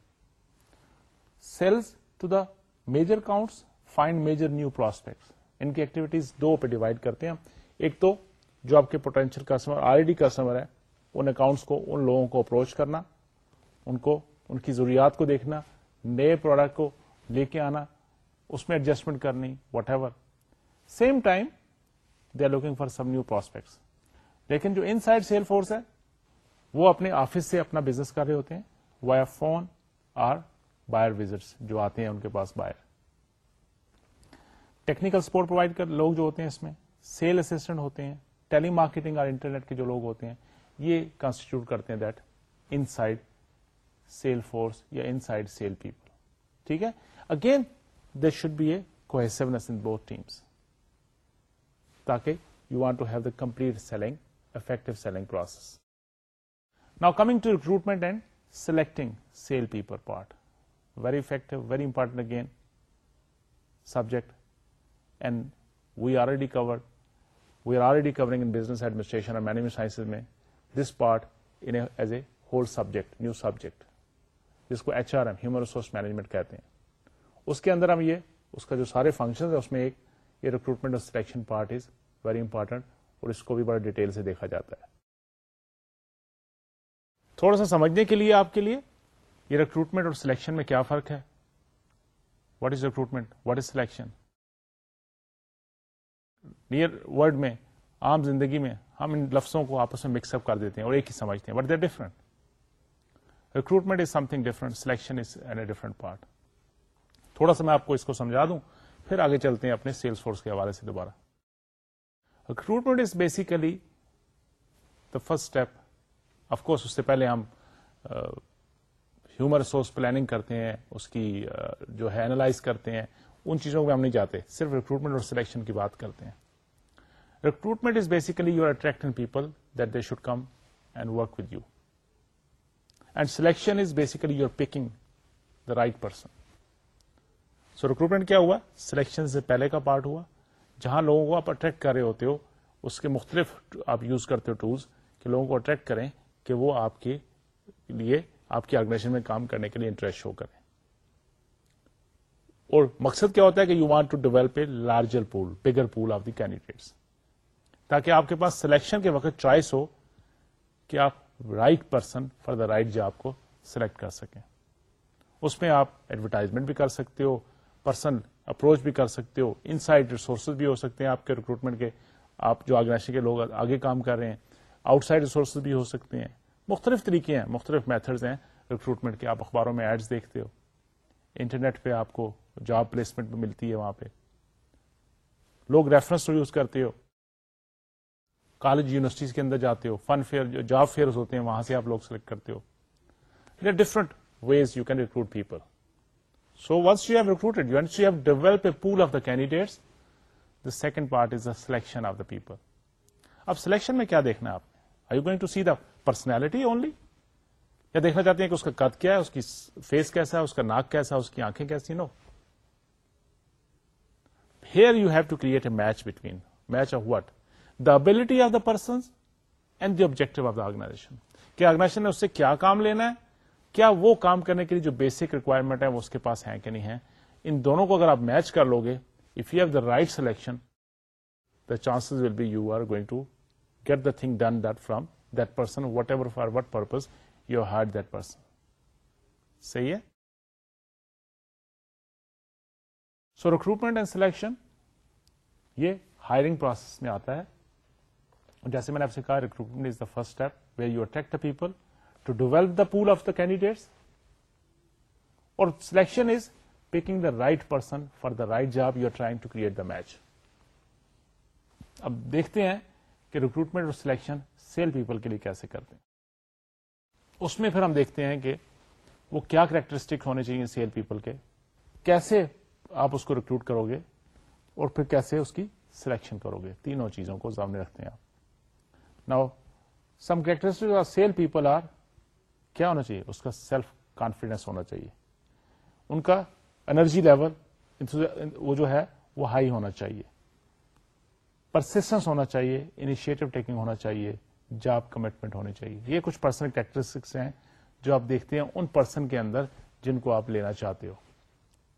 sales to the major accounts find major new prospects ان کی ایکٹیویٹیز دو پہ ڈیوائڈ کرتے ہیں ایک تو جو آپ کے پوٹینشیل کسٹمر آلریڈی کسٹمر ہے ان اکاؤنٹس کو ان لوگوں کو اپروچ کرنا ان کو ان کی ضروریات کو دیکھنا نئے پروڈکٹ کو لے کے آنا اس میں ایڈجسٹمنٹ کرنی whatever same time they are looking for some new prospects لیکن جو ان سائڈ سیل فورس ہے وہ اپنے آفس سے اپنا بزنس کر رہے ہوتے ہیں via phone or buyer visits جو آتے ہیں ان کے پاس بائر ٹیکنیکل سپورٹ پرووائڈ کر لوگ جو ہوتے ہیں اس میں سیل اسٹینٹ ہوتے ہیں ٹیلی مارکیٹنگ اور انٹرنیٹ کے جو لوگ ہوتے ہیں یہ کانسٹیٹیوٹ کرتے ہیں that in inside side sale sale force یا پیپل ٹھیک ہے again this should be a in teams تاکہ you want to have the complete selling effective selling process now coming to recruitment and selecting sale people part very fact very important again subject and we are ready covered we are آلریڈیسٹریشن میں whole subject new subject جس کو H R M human resource management کہتے ہیں اس کے اندر ہم یہ اس کا جو سارے فنکشن ہے اس میں ایک یہ ریکروٹمنٹ اور selection part is very important اور اس کو بھی بڑا ڈیٹیل سے دیکھا جاتا ہے تھوڑا سا سمجھنے کے لیے آپ کے لیے یہ ریکروٹمنٹ اور سلیکشن میں کیا فرق ہے what is recruitment what is selection near world میں عام زندگی میں ہم ان لفظوں کو آپس میں مکس اپ کر دیتے ہیں اور ایک ہی سمجھتے ہیں but they different recruitment is something different selection is an a different part تھوڑا سا میں آپ کو اس کو سمجھا دوں پھر آگے چلتے ہیں اپنے سیلس فورس کے حوالے سے دوبارہ recruitment is basically the first step of course اس سے پہلے ہم ہیومن ریسورس پلاننگ کرتے ہیں اس کی جو ہے اینالائز کرتے ہیں ان چیزوں میں ہم نہیں جاتے صرف ریکروٹمنٹ اور سلیکشن کی بات کرتے ہیں recruitment is basically you are attracting people that they should come and work with you and selection is basically you are picking the right person so recruitment کیا ہوا سلیکشن سے پہلے کا پارٹ ہوا جہاں لوگوں کو آپ اٹریکٹ کر رہے ہوتے ہو اس کے مختلف آپ یوز کرتے ہو ٹولس کہ لوگوں کو اٹریکٹ کریں کہ وہ آپ کے لیے آپ کی آرگنائزیشن میں کام کرنے کے لیے انٹرسٹ شو کریں اور مقصد کیا ہوتا ہے کہ you want to develop a larger pool bigger pool of the candidates تاکہ آپ کے پاس سلیکشن کے وقت چوائس ہو کہ آپ right person for the right job کو سلیکٹ کر سکیں اس میں آپ ایڈورٹائزمنٹ بھی کر سکتے ہو پرسن اپروچ بھی کر سکتے ہو ان سائڈ ریسورسز بھی ہو سکتے ہیں آپ کے ریکروٹمنٹ کے آپ جو آرگنائزیشن کے لوگ آگے کام کر رہے ہیں آؤٹ سائڈ ریسورسز بھی ہو سکتے ہیں مختلف طریقے ہیں مختلف میتھڈز ہیں ریکروٹمنٹ کے آپ اخباروں میں ایڈز دیکھتے ہو انٹرنیٹ پہ آپ کو جاب پلیسمنٹ ملتی ہے وہاں پہ لوگ ریفرنس تو یوز کرتے ہو کالج یونیورسٹیز کے اندر جاتے ہو فن فیئر جاب فیئرز ہوتے ہیں وہاں سے آپ لوگ سلیکٹ کرتے ہو there different ways you can recruit people so once you have recruited once you have develop a pool of the candidates the second part is the selection of the people اب selection میں کیا دیکھنا ہے آپ نے I going to see the personality only یا دیکھنا چاہتے ہیں کہ اس کا قد کیا ہے اس کی فیس کیسا ہے اس کا ناک کیسا ہے اس کی آنکھیں کیسی no here you have to create a match between match of of of what the the the ability person and the objective organisation organisation نے اس سے کیا کام لینا ہے کیا وہ کام کرنے کے لیے جو بیسک ریکوائرمنٹ ہے وہ اس کے پاس ہے کہ نہیں ہے ان دونوں کو اگر آپ میچ کر لو گے if you have the right selection the chance will be you are going to get the thing done that from person whatever for what purpose you hired درسن صحیح ہے سو ریکروٹمنٹ اینڈ سلیکشن یہ hiring process میں آتا ہے جیسے میں نے آپ سے کہا recruitment is the first step where you attract the people to develop the pool of the candidates اور selection is picking the right person for the right job you are trying to create the match اب دیکھتے ہیں کہ recruitment اور selection sale people کے لیے کیسے کرتے ہیں اس میں پھر ہم دیکھتے ہیں کہ وہ کیا کریکٹرسٹک ہونے چاہیے سیل پیپل کے کیسے آپ اس کو ریکروٹ کرو گے اور پھر کیسے اس کی سلیکشن کرو گے تینوں چیزوں کو سامنے رکھتے ہیں آپ some characteristic of sale people are کیا ہونا چاہیے اس کا سیلف کانفیڈینس ہونا چاہیے ان کا انرجی لیول وہ جو ہے وہ ہائی ہونا چاہیے پرسٹنس ہونا چاہیے انیشیٹو ٹیکنگ ہونا چاہیے جاب کمٹمنٹ ہونی چاہیے یہ کچھ پرسنل کیریکٹرسٹکس ہیں جو آپ دیکھتے ہیں ان پرسن کے اندر جن کو آپ لینا چاہتے ہو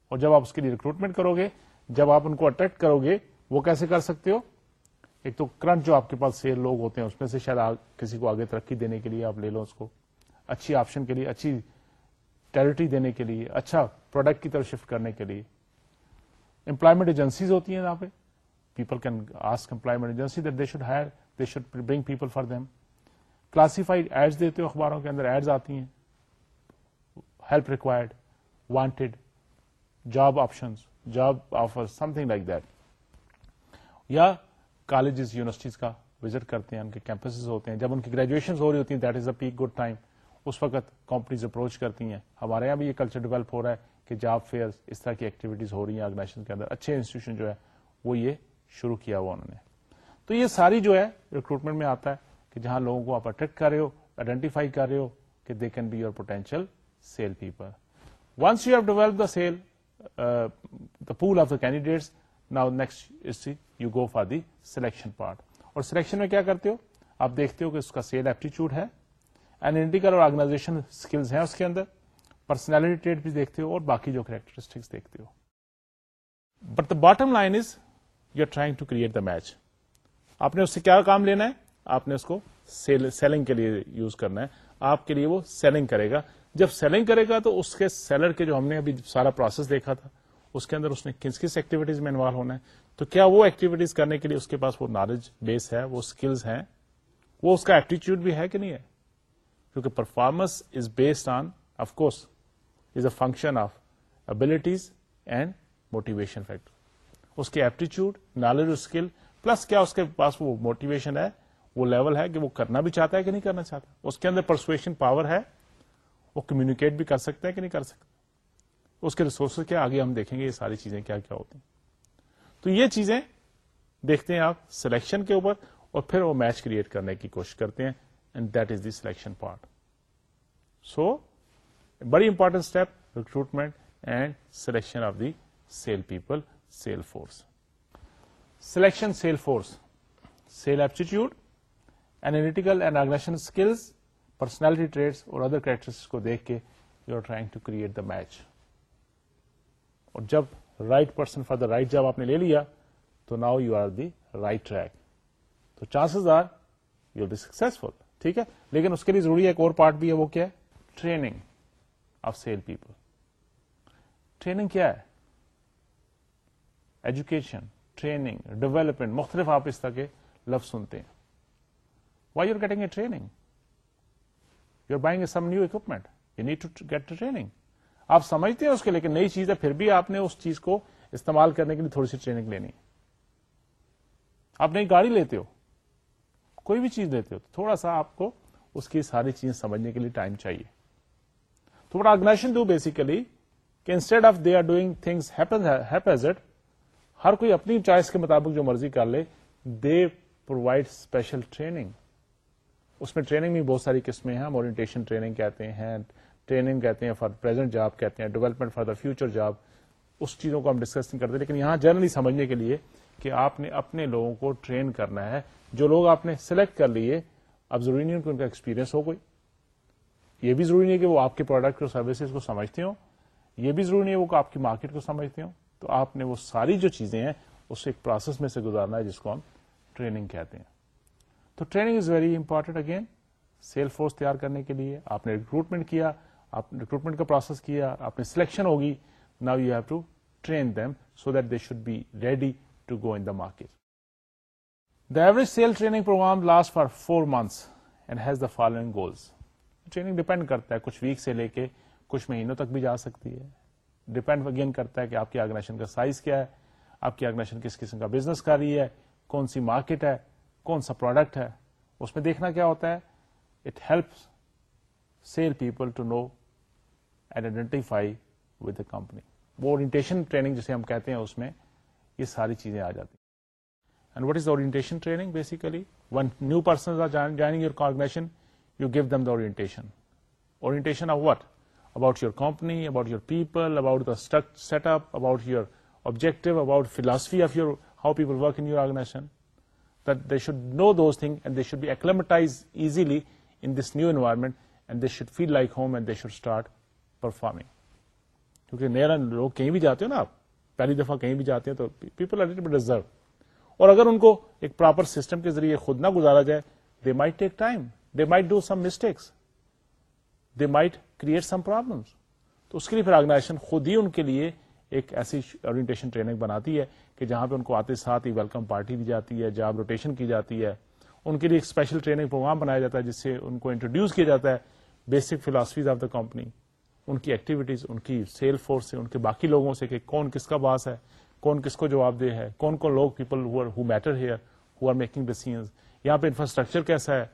اور جب آپ اس کے لیے ریکروٹمنٹ کرو گے جب آپ ان کو اٹریکٹ کرو گے وہ کیسے کر سکتے ہو ایک تو کرنٹ جو آپ کے پاس سیل لوگ ہوتے ہیں اس میں سے شاید کسی کو آگے ترقی دینے کے لیے آپ لے لو اس کو اچھی آپشن کے لیے اچھی ٹیرٹری دینے کے لیے اچھا پروڈکٹ کی طرف شفٹ کرنے کے لیے امپلائمنٹ ایجنسیز ہوتی ہیں یہاں پہ people can ask employment agency that they should hire they should bring people for them classified ads دیتے ہو اخباروں کے اندر ایڈز آتی ہیں help required wanted job options job offer something like that یا کالجز یونیورسٹیز کا وزٹ کرتے ہیں ان کے کیمپسز ہوتے ہیں جب ان کی گریجویشن ہو رہی ہوتی ہیں that is a peak good time اس وقت کمپنیز اپروچ کرتی ہیں ہمارے یہاں بھی یہ کلچر ڈیولپ ہو رہا ہے کہ جاب فیئر اس طرح کی ایکٹیویٹیز ہو رہی ہیں آرگنائزیشن کے اندر اچھے انسٹیٹیوشن جو ہے وہ یہ شروع کیا ہوا انہوں نے تو یہ ساری جو ہے ریکروٹمنٹ میں آتا ہے کہ جہاں لوگوں کو آپ اٹریکٹ کر رہے ہو آئیڈینٹیفائی کر رہے ہو کہ they can be your potential sale people once you have develop the sale the pool of the candidates now next you go for the selection part اور سلیکشن میں کیا کرتے ہو آپ دیکھتے ہو کہ اس کا سیل ایپٹیچیوڈ ہے اور آرگنائزیشن اسکلز ہیں اس کے اندر پرسنالٹی ٹریٹ بھی دیکھتے ہو اور باقی جو کریکٹرسٹکس دیکھتے ہو but the bottom line is you are trying to create the match آپ نے اس سے کیا کام لینا ہے آپ نے اس کو سیلنگ کے لیے یوز کرنا ہے آپ کے لیے وہ سیلنگ کرے گا جب سیلنگ کرے گا تو اس کے سیلر کے جو ہم نے ابھی سارا پروسیس دیکھا تھا اس کے اندر اس نے کس کس ایکٹیویٹیز میں انوالو ہونا ہے تو کیا وہ ایکٹیویٹیز کرنے کے لیے اس کے پاس وہ نالج بیس ہے وہ اسکلز ہیں وہ اس کا ایپٹیچیوڈ بھی ہے کہ نہیں ہے کیونکہ performance is based on course is a function of abilities and motivation factor اس کے ایپٹیچیوڈ نالج اور اسکل پلس کیا اس کے پاس وہ موٹیویشن ہے وہ لیول ہے کہ وہ کرنا بھی چاہتا ہے کہ نہیں کرنا چاہتا اس کے اندر پرسویشن پاور ہے وہ کمیونیکیٹ بھی کر سکتا ہے کہ نہیں کر سکتا اس کے ریسورسز کیا آگے ہم دیکھیں گے یہ ساری چیزیں کیا کیا ہوتی ہیں تو یہ چیزیں دیکھتے ہیں آپ سلیکشن کے اوپر اور پھر وہ میچ کریٹ کرنے کی کوشش کرتے ہیں and that is the selection part so بڑی important step recruitment and selection of the sale people sale force selection sale force sale aptitude analytical and organisation skills personality traits اور other characters کو دیکھ کے you are trying to create the match اور جب right person for the right job آپ نے لے لیا تو now you are the right track تو chances are you be successful ٹھیک ہے لیکن اس کے لیے ضروری ہے ایک اور پارٹ بھی ہے وہ کیا ہے training of sale people training کیا ہے ایجوکیشن ٹریننگ ڈیولپمنٹ مختلف آپ اس طرح کے لفظ سنتے ہیں why getting a training you are buying a some new equipment you need to get training آپ سمجھتے ہیں اس کے لیکن نئی چیز ہے پھر بھی آپ نے اس چیز کو استعمال کرنے کے لیے تھوڑی سی ٹریننگ لینی آپ نئی گاڑی لیتے ہو کوئی بھی چیز لیتے ہو تھوڑا سا آپ کو اس کی ساری چیزیں سمجھنے کے لیے ٹائم چاہیے تھوڑا آرگنائزیشن دو بیسیکلی کہ instead of they are doing things ہر کوئی اپنی چوائس کے مطابق جو مرضی کر لے دے پرووائڈ اسپیشل ٹریننگ اس میں ٹریننگ بھی بہت ساری قسمیں ہیں ہم اورینٹیشن ٹریننگ کہتے ہیں ٹریننگ کہتے ہیں فار پریزنٹ جاب کہتے ہیں development for the future job اس چیزوں کو ہم ڈسکس نہیں کرتے لیکن یہاں جرنلی سمجھنے کے لیے کہ آپ نے اپنے لوگوں کو ٹرین کرنا ہے جو لوگ آپ نے سلیکٹ کر لیے اب ضروری نہیں ان کہ ان کا ایکسپیرینس ہو کوئی یہ بھی ضروری نہیں ہے کہ وہ آپ کے پروڈکٹ اور سروسز کو سمجھتے ہوں یہ بھی ضروری نہیں ہے وہ آپ کی مارکیٹ کو سمجھتے ہوں تو آپ نے وہ ساری جو چیزیں ہیں اسے ایک پروسیس میں سے گزارنا ہے جس کو ہم ٹریننگ کہتے ہیں تو training is very important again sale force تیار کرنے کے لیے آپ نے ریکروٹمنٹ کیا آپ ریکروٹمنٹ کا پروسیس کیا آپ نے سلیکشن ہوگی now you have to train them so that they should be ready to go in the market the average sale training programme last for four months and has the following goals training depend کرتا ہے کچھ week سے لے کے کچھ مہینوں تک بھی جا سکتی ہے ڈیپینڈ اگین کرتا ہے کہ آپ کی آرگنائزیشن کا سائز کیا ہے آپ کی آرگنائزیشن کس قسم کا بزنس کر رہی ہے کون سی مارکیٹ ہے کون سا پروڈکٹ ہے اس میں دیکھنا کیا ہوتا ہے it help sale people to know and identify with a company وہ اورینٹیشن ٹریننگ جسے ہم کہتے ہیں اس میں یہ ساری چیزیں آ جاتی and what is orientation training basically one new person joining your you give them the orientation orientation of what about your company about your people about the culture set up about your object about philosophy of your how people work organisation they should know those thing and they should be acclimatise easily in this new environment and they should feel like home and they should start performing کیونکہ نیئر لوگ کہیں بھی جاتے ہو نا آپ پہلی دفعہ کہیں بھی جاتے ہیں تو پیپل اور اگر ان کو ایک پراپر سسٹم کے ذریعے خود نہ گزارا جائے they may take time they may do some mistakes they might create some problems تو اس کے لیے پھر آرگنائزیشن خود ہی ان کے لیے ایک ایسی اورینٹیشن ٹریننگ بناتی ہے کہ جہاں پہ ان کو آتے ساتھ ہی ویلکم پارٹی دی جاتی ہے جاب روٹیشن کی جاتی ہے ان کے لیے ایک اسپیشل ٹریننگ پروگرام بنایا جاتا ہے جس سے ان کو انٹروڈیوس کیا جاتا ہے basic philosophies of the company ان کی ایکٹیویٹیز ان کی سیل فورس سے ان کے باقی لوگوں سے کہ کون کس کا باس ہے کون کس کو جواب دہ ہے کون کون لوگ people who matter here who are making the sense یہاں پہ انفراسٹرکچر کیسا ہے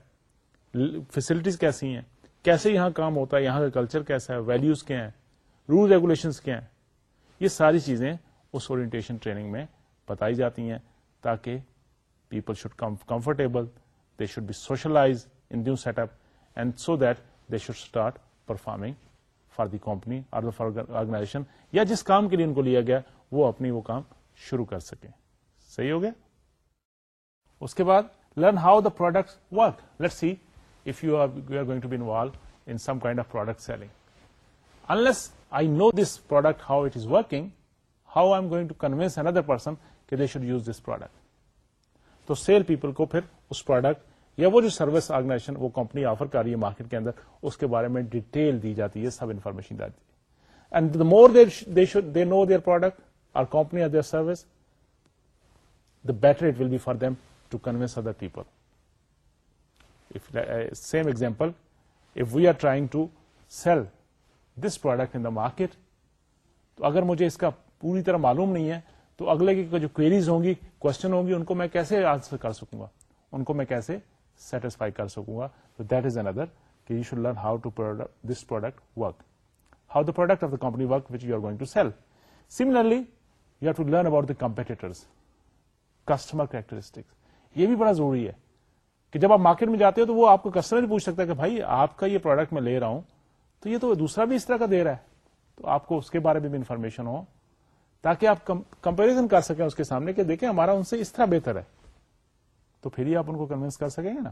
فیسلٹیز کیسی ہیں کیسے یہاں کام ہوتا ہے یہاں کا کلچر کیسا ہے ویلوز کیا ہیں رول ریگولیشن کیا ہیں یہ ساری چیزیں اس اورینٹیشن ٹریننگ میں بتائی جاتی ہیں تاکہ people should come comfortable they should be socialise in set up and so that they should start performing for the company اور آرگنائزیشن یا جس کام کے لیے ان کو لیا گیا وہ اپنی وہ کام شروع کر سکیں صحیح ہو گیا اس کے بعد learn how the product work let see involve in some kind of product selling product I know this product how it is working how I am going to convince convince another person کہ they should use this product تو sale people کو پھر اس product یا وہ جو service organisation وہ company offer کر رہی ہے مارکیٹ کے اندر اس کے بارے میں ڈیٹیل دی جاتی ہے سب information and the more they know their product or company or their service the better it will be for them to convince other people same example if we are trying to sell this product in the market تو اگر مجھے اس کا پوری طرح معلوم نہیں ہے تو اگلے کی جو کوئریز ہوں گی کوشچن ہوں گی ان کو میں کیسے آنسر کر سکوں گا ان کو میں کیسے سیٹسفائی کر سکوں گا تو دیٹ از اندر کہ you should learn how to this product work how the product of the company work which you are going to sell similarly you have to learn about the customer characteristics یہ بھی بڑا ضروری ہے کہ جب آپ market میں جاتے ہو تو وہ آپ کو کسٹمر بھی پوچھ سکتا ہے کہ بھائی آپ کا یہ پروڈکٹ میں لے رہا ہوں تو یہ تو دوسرا بھی اس طرح کا دے رہا ہے تو آپ کو اس کے بارے میں بھی انفارمیشن ہو تاکہ آپ کمپیرزن کر سکیں اس کے سامنے کہ دیکھیں ہمارا ان سے اس طرح بہتر ہے تو پھر ہی آپ ان کو کنوینس کر سکیں گے نا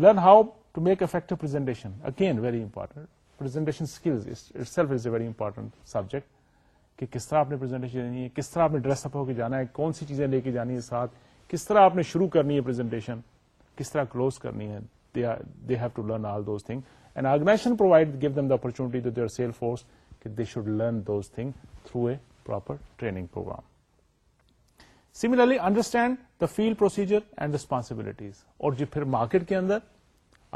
learn how to make presentation again very important presentation skills itself is a very important subject کہ کس طرح آپ نے پرزنٹیشن دینی ہے کس طرح آپ نے ڈریس اپ ہو کے جانا ہے کون سی چیزیں لے کے جانی ہے ساتھ کس طرح آپ نے شروع کرنی ہے پرزنٹیشن کس طرح کلوز کرنی ہے they have to learn all those thing and organisation provide give them the opportunity to their sale force کہ they should learn those thing through a proper training programme similarly understand the field procedure and responsibilities اور جو جی پھر market کے اندر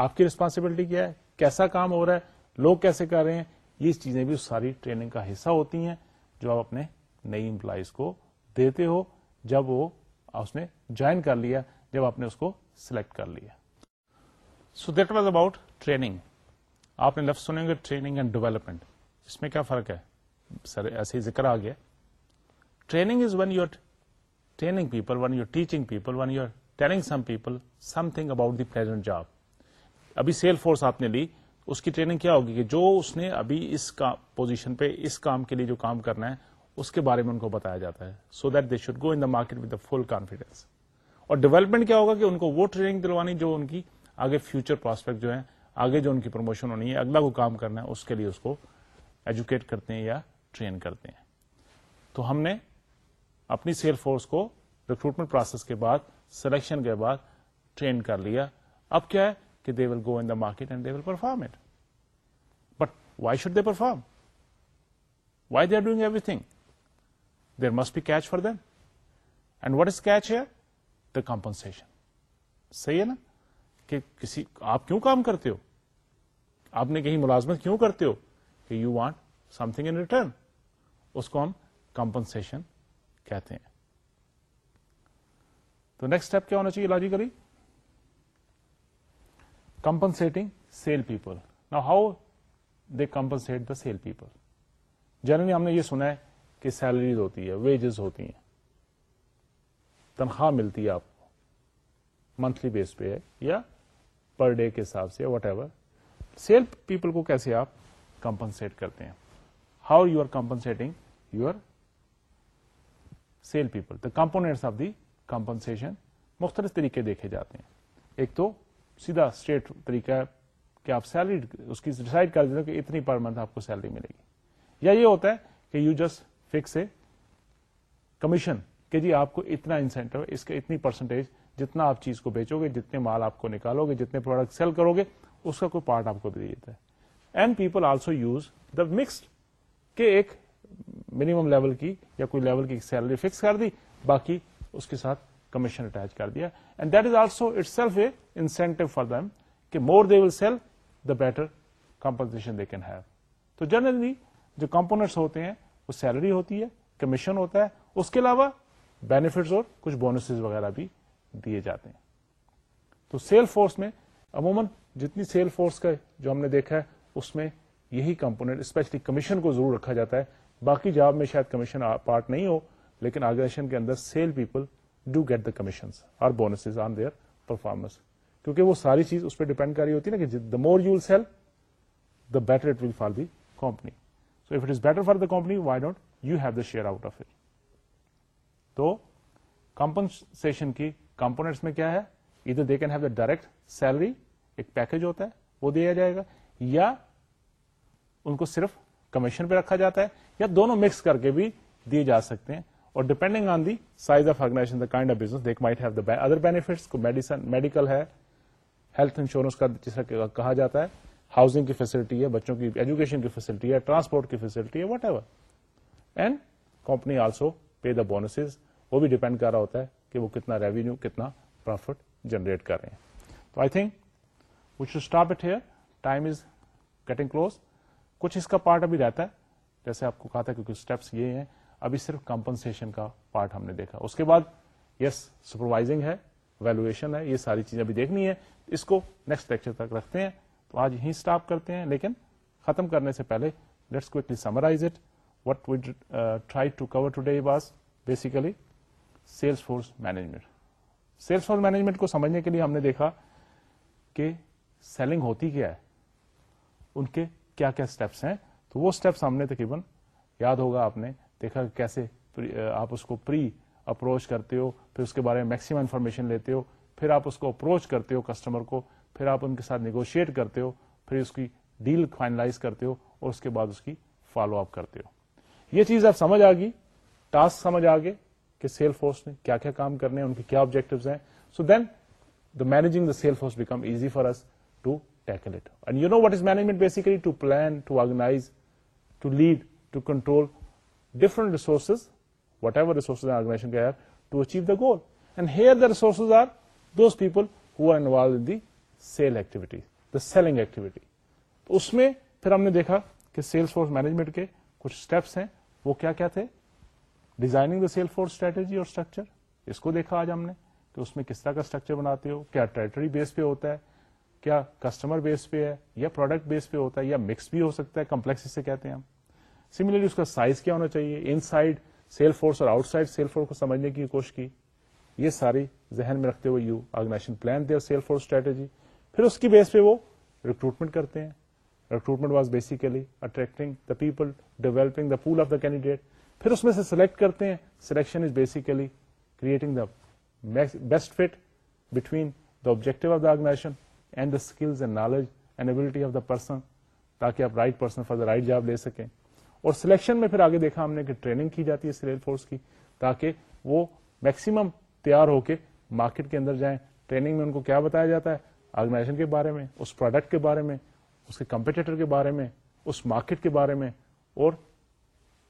آپ کی responsibility کیا ہے کیسا کام ہو رہا ہے لوگ کیسے کر رہے ہیں یہ چیزیں بھی ساری ٹریننگ کا حصہ ہوتی ہیں جو آپ اپنے نئی امپلائیز کو دیتے ہو جب وہ اس نے جوائن کر لیا جب آپ نے اس کو سلیکٹ کر لیا so that was about training آپ نے لفظ سنیں گے ٹریننگ اینڈ ڈیولپمنٹ اس میں کیا فرق ہے سر ایسے ہی ذکر آ گیا training is when you training people when you teaching people when you are telling some people something about the present job ابھی سیل فورس آپ نے لی اس کی ٹریننگ کیا ہوگی کہ جو اس نے ابھی اس پوزیشن پہ اس کام کے لیے جو کام کرنا ہے اس کے بارے میں ان کو بتایا جاتا ہے so that they should go in the market with the full confidence اور ڈیولپمنٹ کیا ہوگا کہ ان کو وہ ٹریننگ دلوانی جو ان کی آگے فیوچر پراسپیکٹ جو ہے آگے جو ان کی پروموشن ہونی ہے اگلا کو کام کرنا ہے اس کے لیے اس کو ایجوکیٹ کرتے ہیں یا ٹرین کرتے ہیں تو ہم نے اپنی سیل فورس کو ریکروٹمنٹ پروسیس کے بعد سلیکشن کے بعد ٹرین کر لیا اب کیا ہے کہ they will go in market and they will perform it but why should they perform why they are doing everything there must be catch for then and what is catch the compensation صحیح ہے نا کہ کسی آپ کیوں کام کرتے ہو آپ نے کہیں ملازمت کیوں کرتے ہو کہ you want something in return اس کو ہم کمپنسن کہتے ہیں تو نیکسٹ اسٹیپ کیا ہونا چاہیے لاجیکلی کمپنسیٹنگ سیل پیپل نا how they compensate the sale people generally ہم نے یہ سنا ہے کہ سیلریز ہوتی ہے ویجز ہوتی ہیں تنخواہ ملتی ہے آپ کو منتھلی بیس پہ یا پر ڈے کے حساب سے وٹ ایور سیل پیپل کو کیسے آپ کمپنسٹ کرتے ہیں how you are compensating you sale people the components of the compensation مختلف طریقے دیکھے جاتے ہیں ایک تو سیدھا اسٹریٹ طریقہ ہے کہ آپ سیلری اس کی ڈسائڈ کر دیتے کہ اتنی پر منتھ آپ کو سیلری ملے گی یا یہ ہوتا ہے کہ you just fix a commission کہ جی آپ کو اتنا انسینٹو اس کا اتنی پرسنٹیج جتنا آپ چیز کو بیچو گے جتنے مال آپ کو نکالو گے جتنے پروڈکٹ سیل کرو گے اس کا کوئی پارٹ آپ کو دے دیتا ہے and people also use the mixed کے ایک منیمم لیول کی یا کوئی لیول کی سیلری فکس کر دی باقی اس کے ساتھ کمیشن اٹیچ کر دیا and that is also itself a incentive for them کہ more they will sell the better compensation they can have تو جنرلی جو کمپونیٹس ہوتے ہیں وہ سیلری ہوتی ہے کمیشن ہوتا ہے اس کے علاوہ بینیفٹس اور کچھ بونسز وغیرہ بھی دیے جاتے ہیں تو سیل فورس میں عموماً جتنی سیل فورس کا جو ہم نے دیکھا ہے اس میں یہی کمپونیٹ اسپیشلی کمیشن کو ضرور رکھا جاتا ہے باقی جاب میں شاید کمیشن پارٹ نہیں ہو لیکن آرگریشن کے اندر sale people do get the commission or bonuses on their performance کیونکہ وہ ساری چیز اس پہ ڈیپینڈ کر رہی ہوتی ہے نا کہ the more you will sell the better it will for the company so if it is better for the company why don't you have the share out of it تو کمپنسن کی components میں کیا ہے ادھر they can have the direct salary ایک package ہوتا ہے وہ دیا جائے گا یا ان کو صرف کمیشن پہ رکھا جاتا ہے یا دونوں مکس کر کے بھی دیے جا سکتے ہیں اور depending on the size of organisation the kind business they might have the other کو میڈیسن میڈیکل ہے ہیلتھ انشورنس کا جس طرح کہا جاتا ہے ہاؤسنگ کی فیسلٹی ہے بچوں کی ایجوکیشن کی فیسلٹی ہے ٹرانسپورٹ کی فیسلٹی ہے whatever and company also pay the bonus وہ بھی ڈیپینڈ کر رہا ہوتا ہے کہ وہ کتنا ریوینیو کتنا پروفٹ جنریٹ کر رہے ہیں تو I think we stop it here time is getting close کچھ اس کا پارٹ ابھی رہتا ہے جیسے آپ کو کہا تھا کہ کچھ اسٹیپس یہ ہیں ابھی صرف کمپنسن کا پارٹ ہم نے دیکھا اس کے بعد یس سپروائزنگ ہے ویلویشن ہے یہ ساری چیزیں ابھی دیکھنی ہے اس کو نیکسٹ لیکچر تک رکھتے ہیں تو آج یہیں اسٹاپ کرتے ہیں لیکن ختم کرنے سے پہلے let's summarise it what we'd try to cover today was basically sales force management sales force management کو سمجھنے کے لیے ہم نے دیکھا کہ سیلنگ ہوتی کیا ہے ان کے کیا کیا اسٹیپس ہیں تو وہ اسٹیپس ہم نے تقریباً یاد ہوگا آپ نے دیکھا کہ کیسے آپ اس کو پری اپروچ کرتے ہو پھر اس کے بارے میں میکسیمم انفارمیشن لیتے ہو پھر آپ اس کو اپروچ کرتے ہو کسٹمر کو پھر آپ ان کے ساتھ نیگوشیٹ کرتے ہو پھر اس کی ڈیل فائنلائز کرتے ہو اور اس کے بعد اس کی فالو اپ کرتے ہو یہ چیز اب سمجھ آ گئی ٹاسک سمجھ آ گئے کہ سیل فورس نے کیا کیا کام کرنے ہیں ان کی کیا آبجیکٹوز ہیں so then the managing the sale force become easy for us to tackle it and you know what is management basically to plan to organise to lead to control different resources whatever resources organisation کے to achieve the goal and here the resources are those people who are involve in the sale activity the selling activity اس میں پھر ہم نے دیکھا کہ cell force management کے کچھ steps ہیں وہ کیا کیا تھے designing the sale force strategy اور اسٹرکچر اس کو دیکھا آج ہم نے کہ اس میں کس طرح کا اسٹرکچر بناتے ہو کیا ٹریٹری بیس پہ ہوتا ہے کیا کسٹمر بیس پہ ہے یا پروڈکٹ بیس پہ ہوتا ہے یا مکس بھی ہو سکتا ہے کمپلیکس اسے کہتے ہیں ہم سملرلی اس کا سائز کیا ہونا چاہیے ان سائڈ سیل فورس اور آؤٹ سائڈ سیل فورس کو سمجھنے کی کوشش کی یہ ساری ذہن میں رکھتے ہوئے یو آرگنائزیشن پلان دے اور سیل فورس اسٹریٹجی پھر اس کی بیس پہ وہ ریکروٹمنٹ کرتے ہیں recruitment was basically attracting the people developing the pool of the candidate پھر اس میں سے سلیکٹ کرتے ہیں selection is basically creating best fit between the objective of the organisation and the skills and knowledge and ability of the person تاکہ آپ right person for the right job لے سکیں اور سلیکشن میں پھر آگے دیکھا ہم نے کہ ٹریننگ کی جاتی ہے فورس کی تاکہ وہ میکسیمم تیار ہو کے مارکیٹ کے اندر جائیں ٹریننگ میں ان کو کیا بتایا جاتا ہے آرگنائزیشن کے بارے میں اس پروڈکٹ کے بارے میں اس کے کمپیٹیٹر کے بارے میں اس مارکیٹ کے بارے میں اور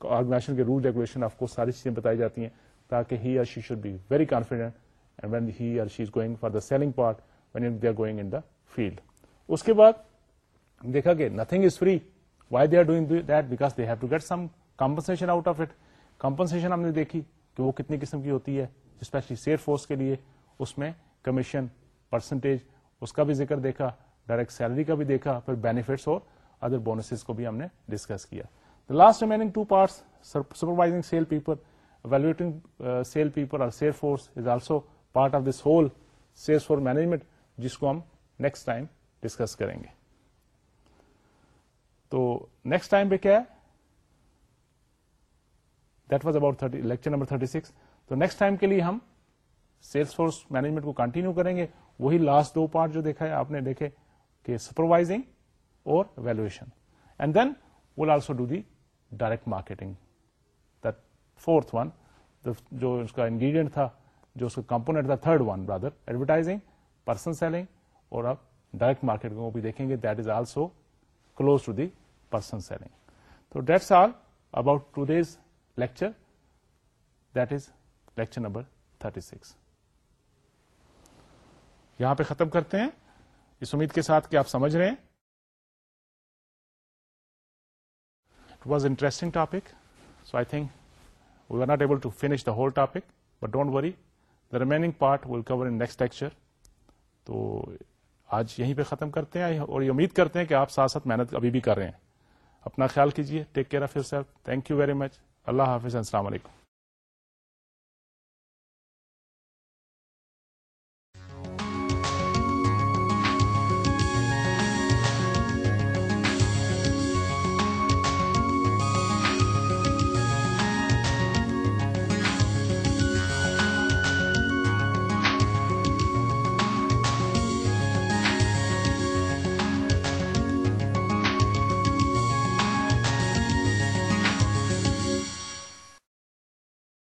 آرگنائزیشن کے رول ریگولیشن آف کو ساری چیزیں بتائی جاتی ہیں تاکہ he or she should be very confident and when he or she is going for the selling part when they are going in the field اس کے بعد دیکھا کہ nothing is free why they are doing that because they have to get some compensation out of it compensation ہم نے دیکھی کہ وہ کتنی قسم کی ہوتی ہے اسپیشلی سیئر فورس کے لیے اس میں کمیشن پرسنٹیج اس کا بھی ذکر دیکھا ڈائریکٹ سیلری کا بھی دیکھا پھر بینیفٹس اور ادر بونس کو بھی ہم نے ڈسکس کیا the last remaining two parts supervising sale people evaluating sale people اور sale force is also part of this whole sales force management جس کو ہم نیکسٹ ٹائم ڈسکس کریں گے تو نیکسٹ ٹائم پہ کیا ہے that was about lecture number 36 تو نیکسٹ ٹائم کے لیے ہم سیلس فورس مینجمنٹ کو کنٹینیو کریں گے وہی لاسٹ دو پارٹ جو دیکھا ہے آپ نے دیکھے کہ سپروائزنگ اور valuation and then will also do the direct marketing fourth one جو اس کا انگریڈینٹ تھا جو اس کا کمپونیٹ تھا third one brother advertising person selling اور اب ڈائریکٹ مارکیٹ کو بھی دیکھیں گے that is also close to the person selling تو that's all about today's lecture that is lecture number thirty six یہاں پہ ختم کرتے ہیں اس امید کے ساتھ کہ آپ سمجھ رہے ہیں it was interesting topic so I think we are not able to finish the whole topic but don't worry the remaining part will cover in next lecture تو آج یہیں پہ ختم کرتے ہیں اور یہ امید کرتے ہیں کہ آپ ساتھ ساتھ محنت ابھی بھی کر رہے ہیں اپنا خیال کیجیے take care of yourself thank you very much اللہ حافظ السلام علیکم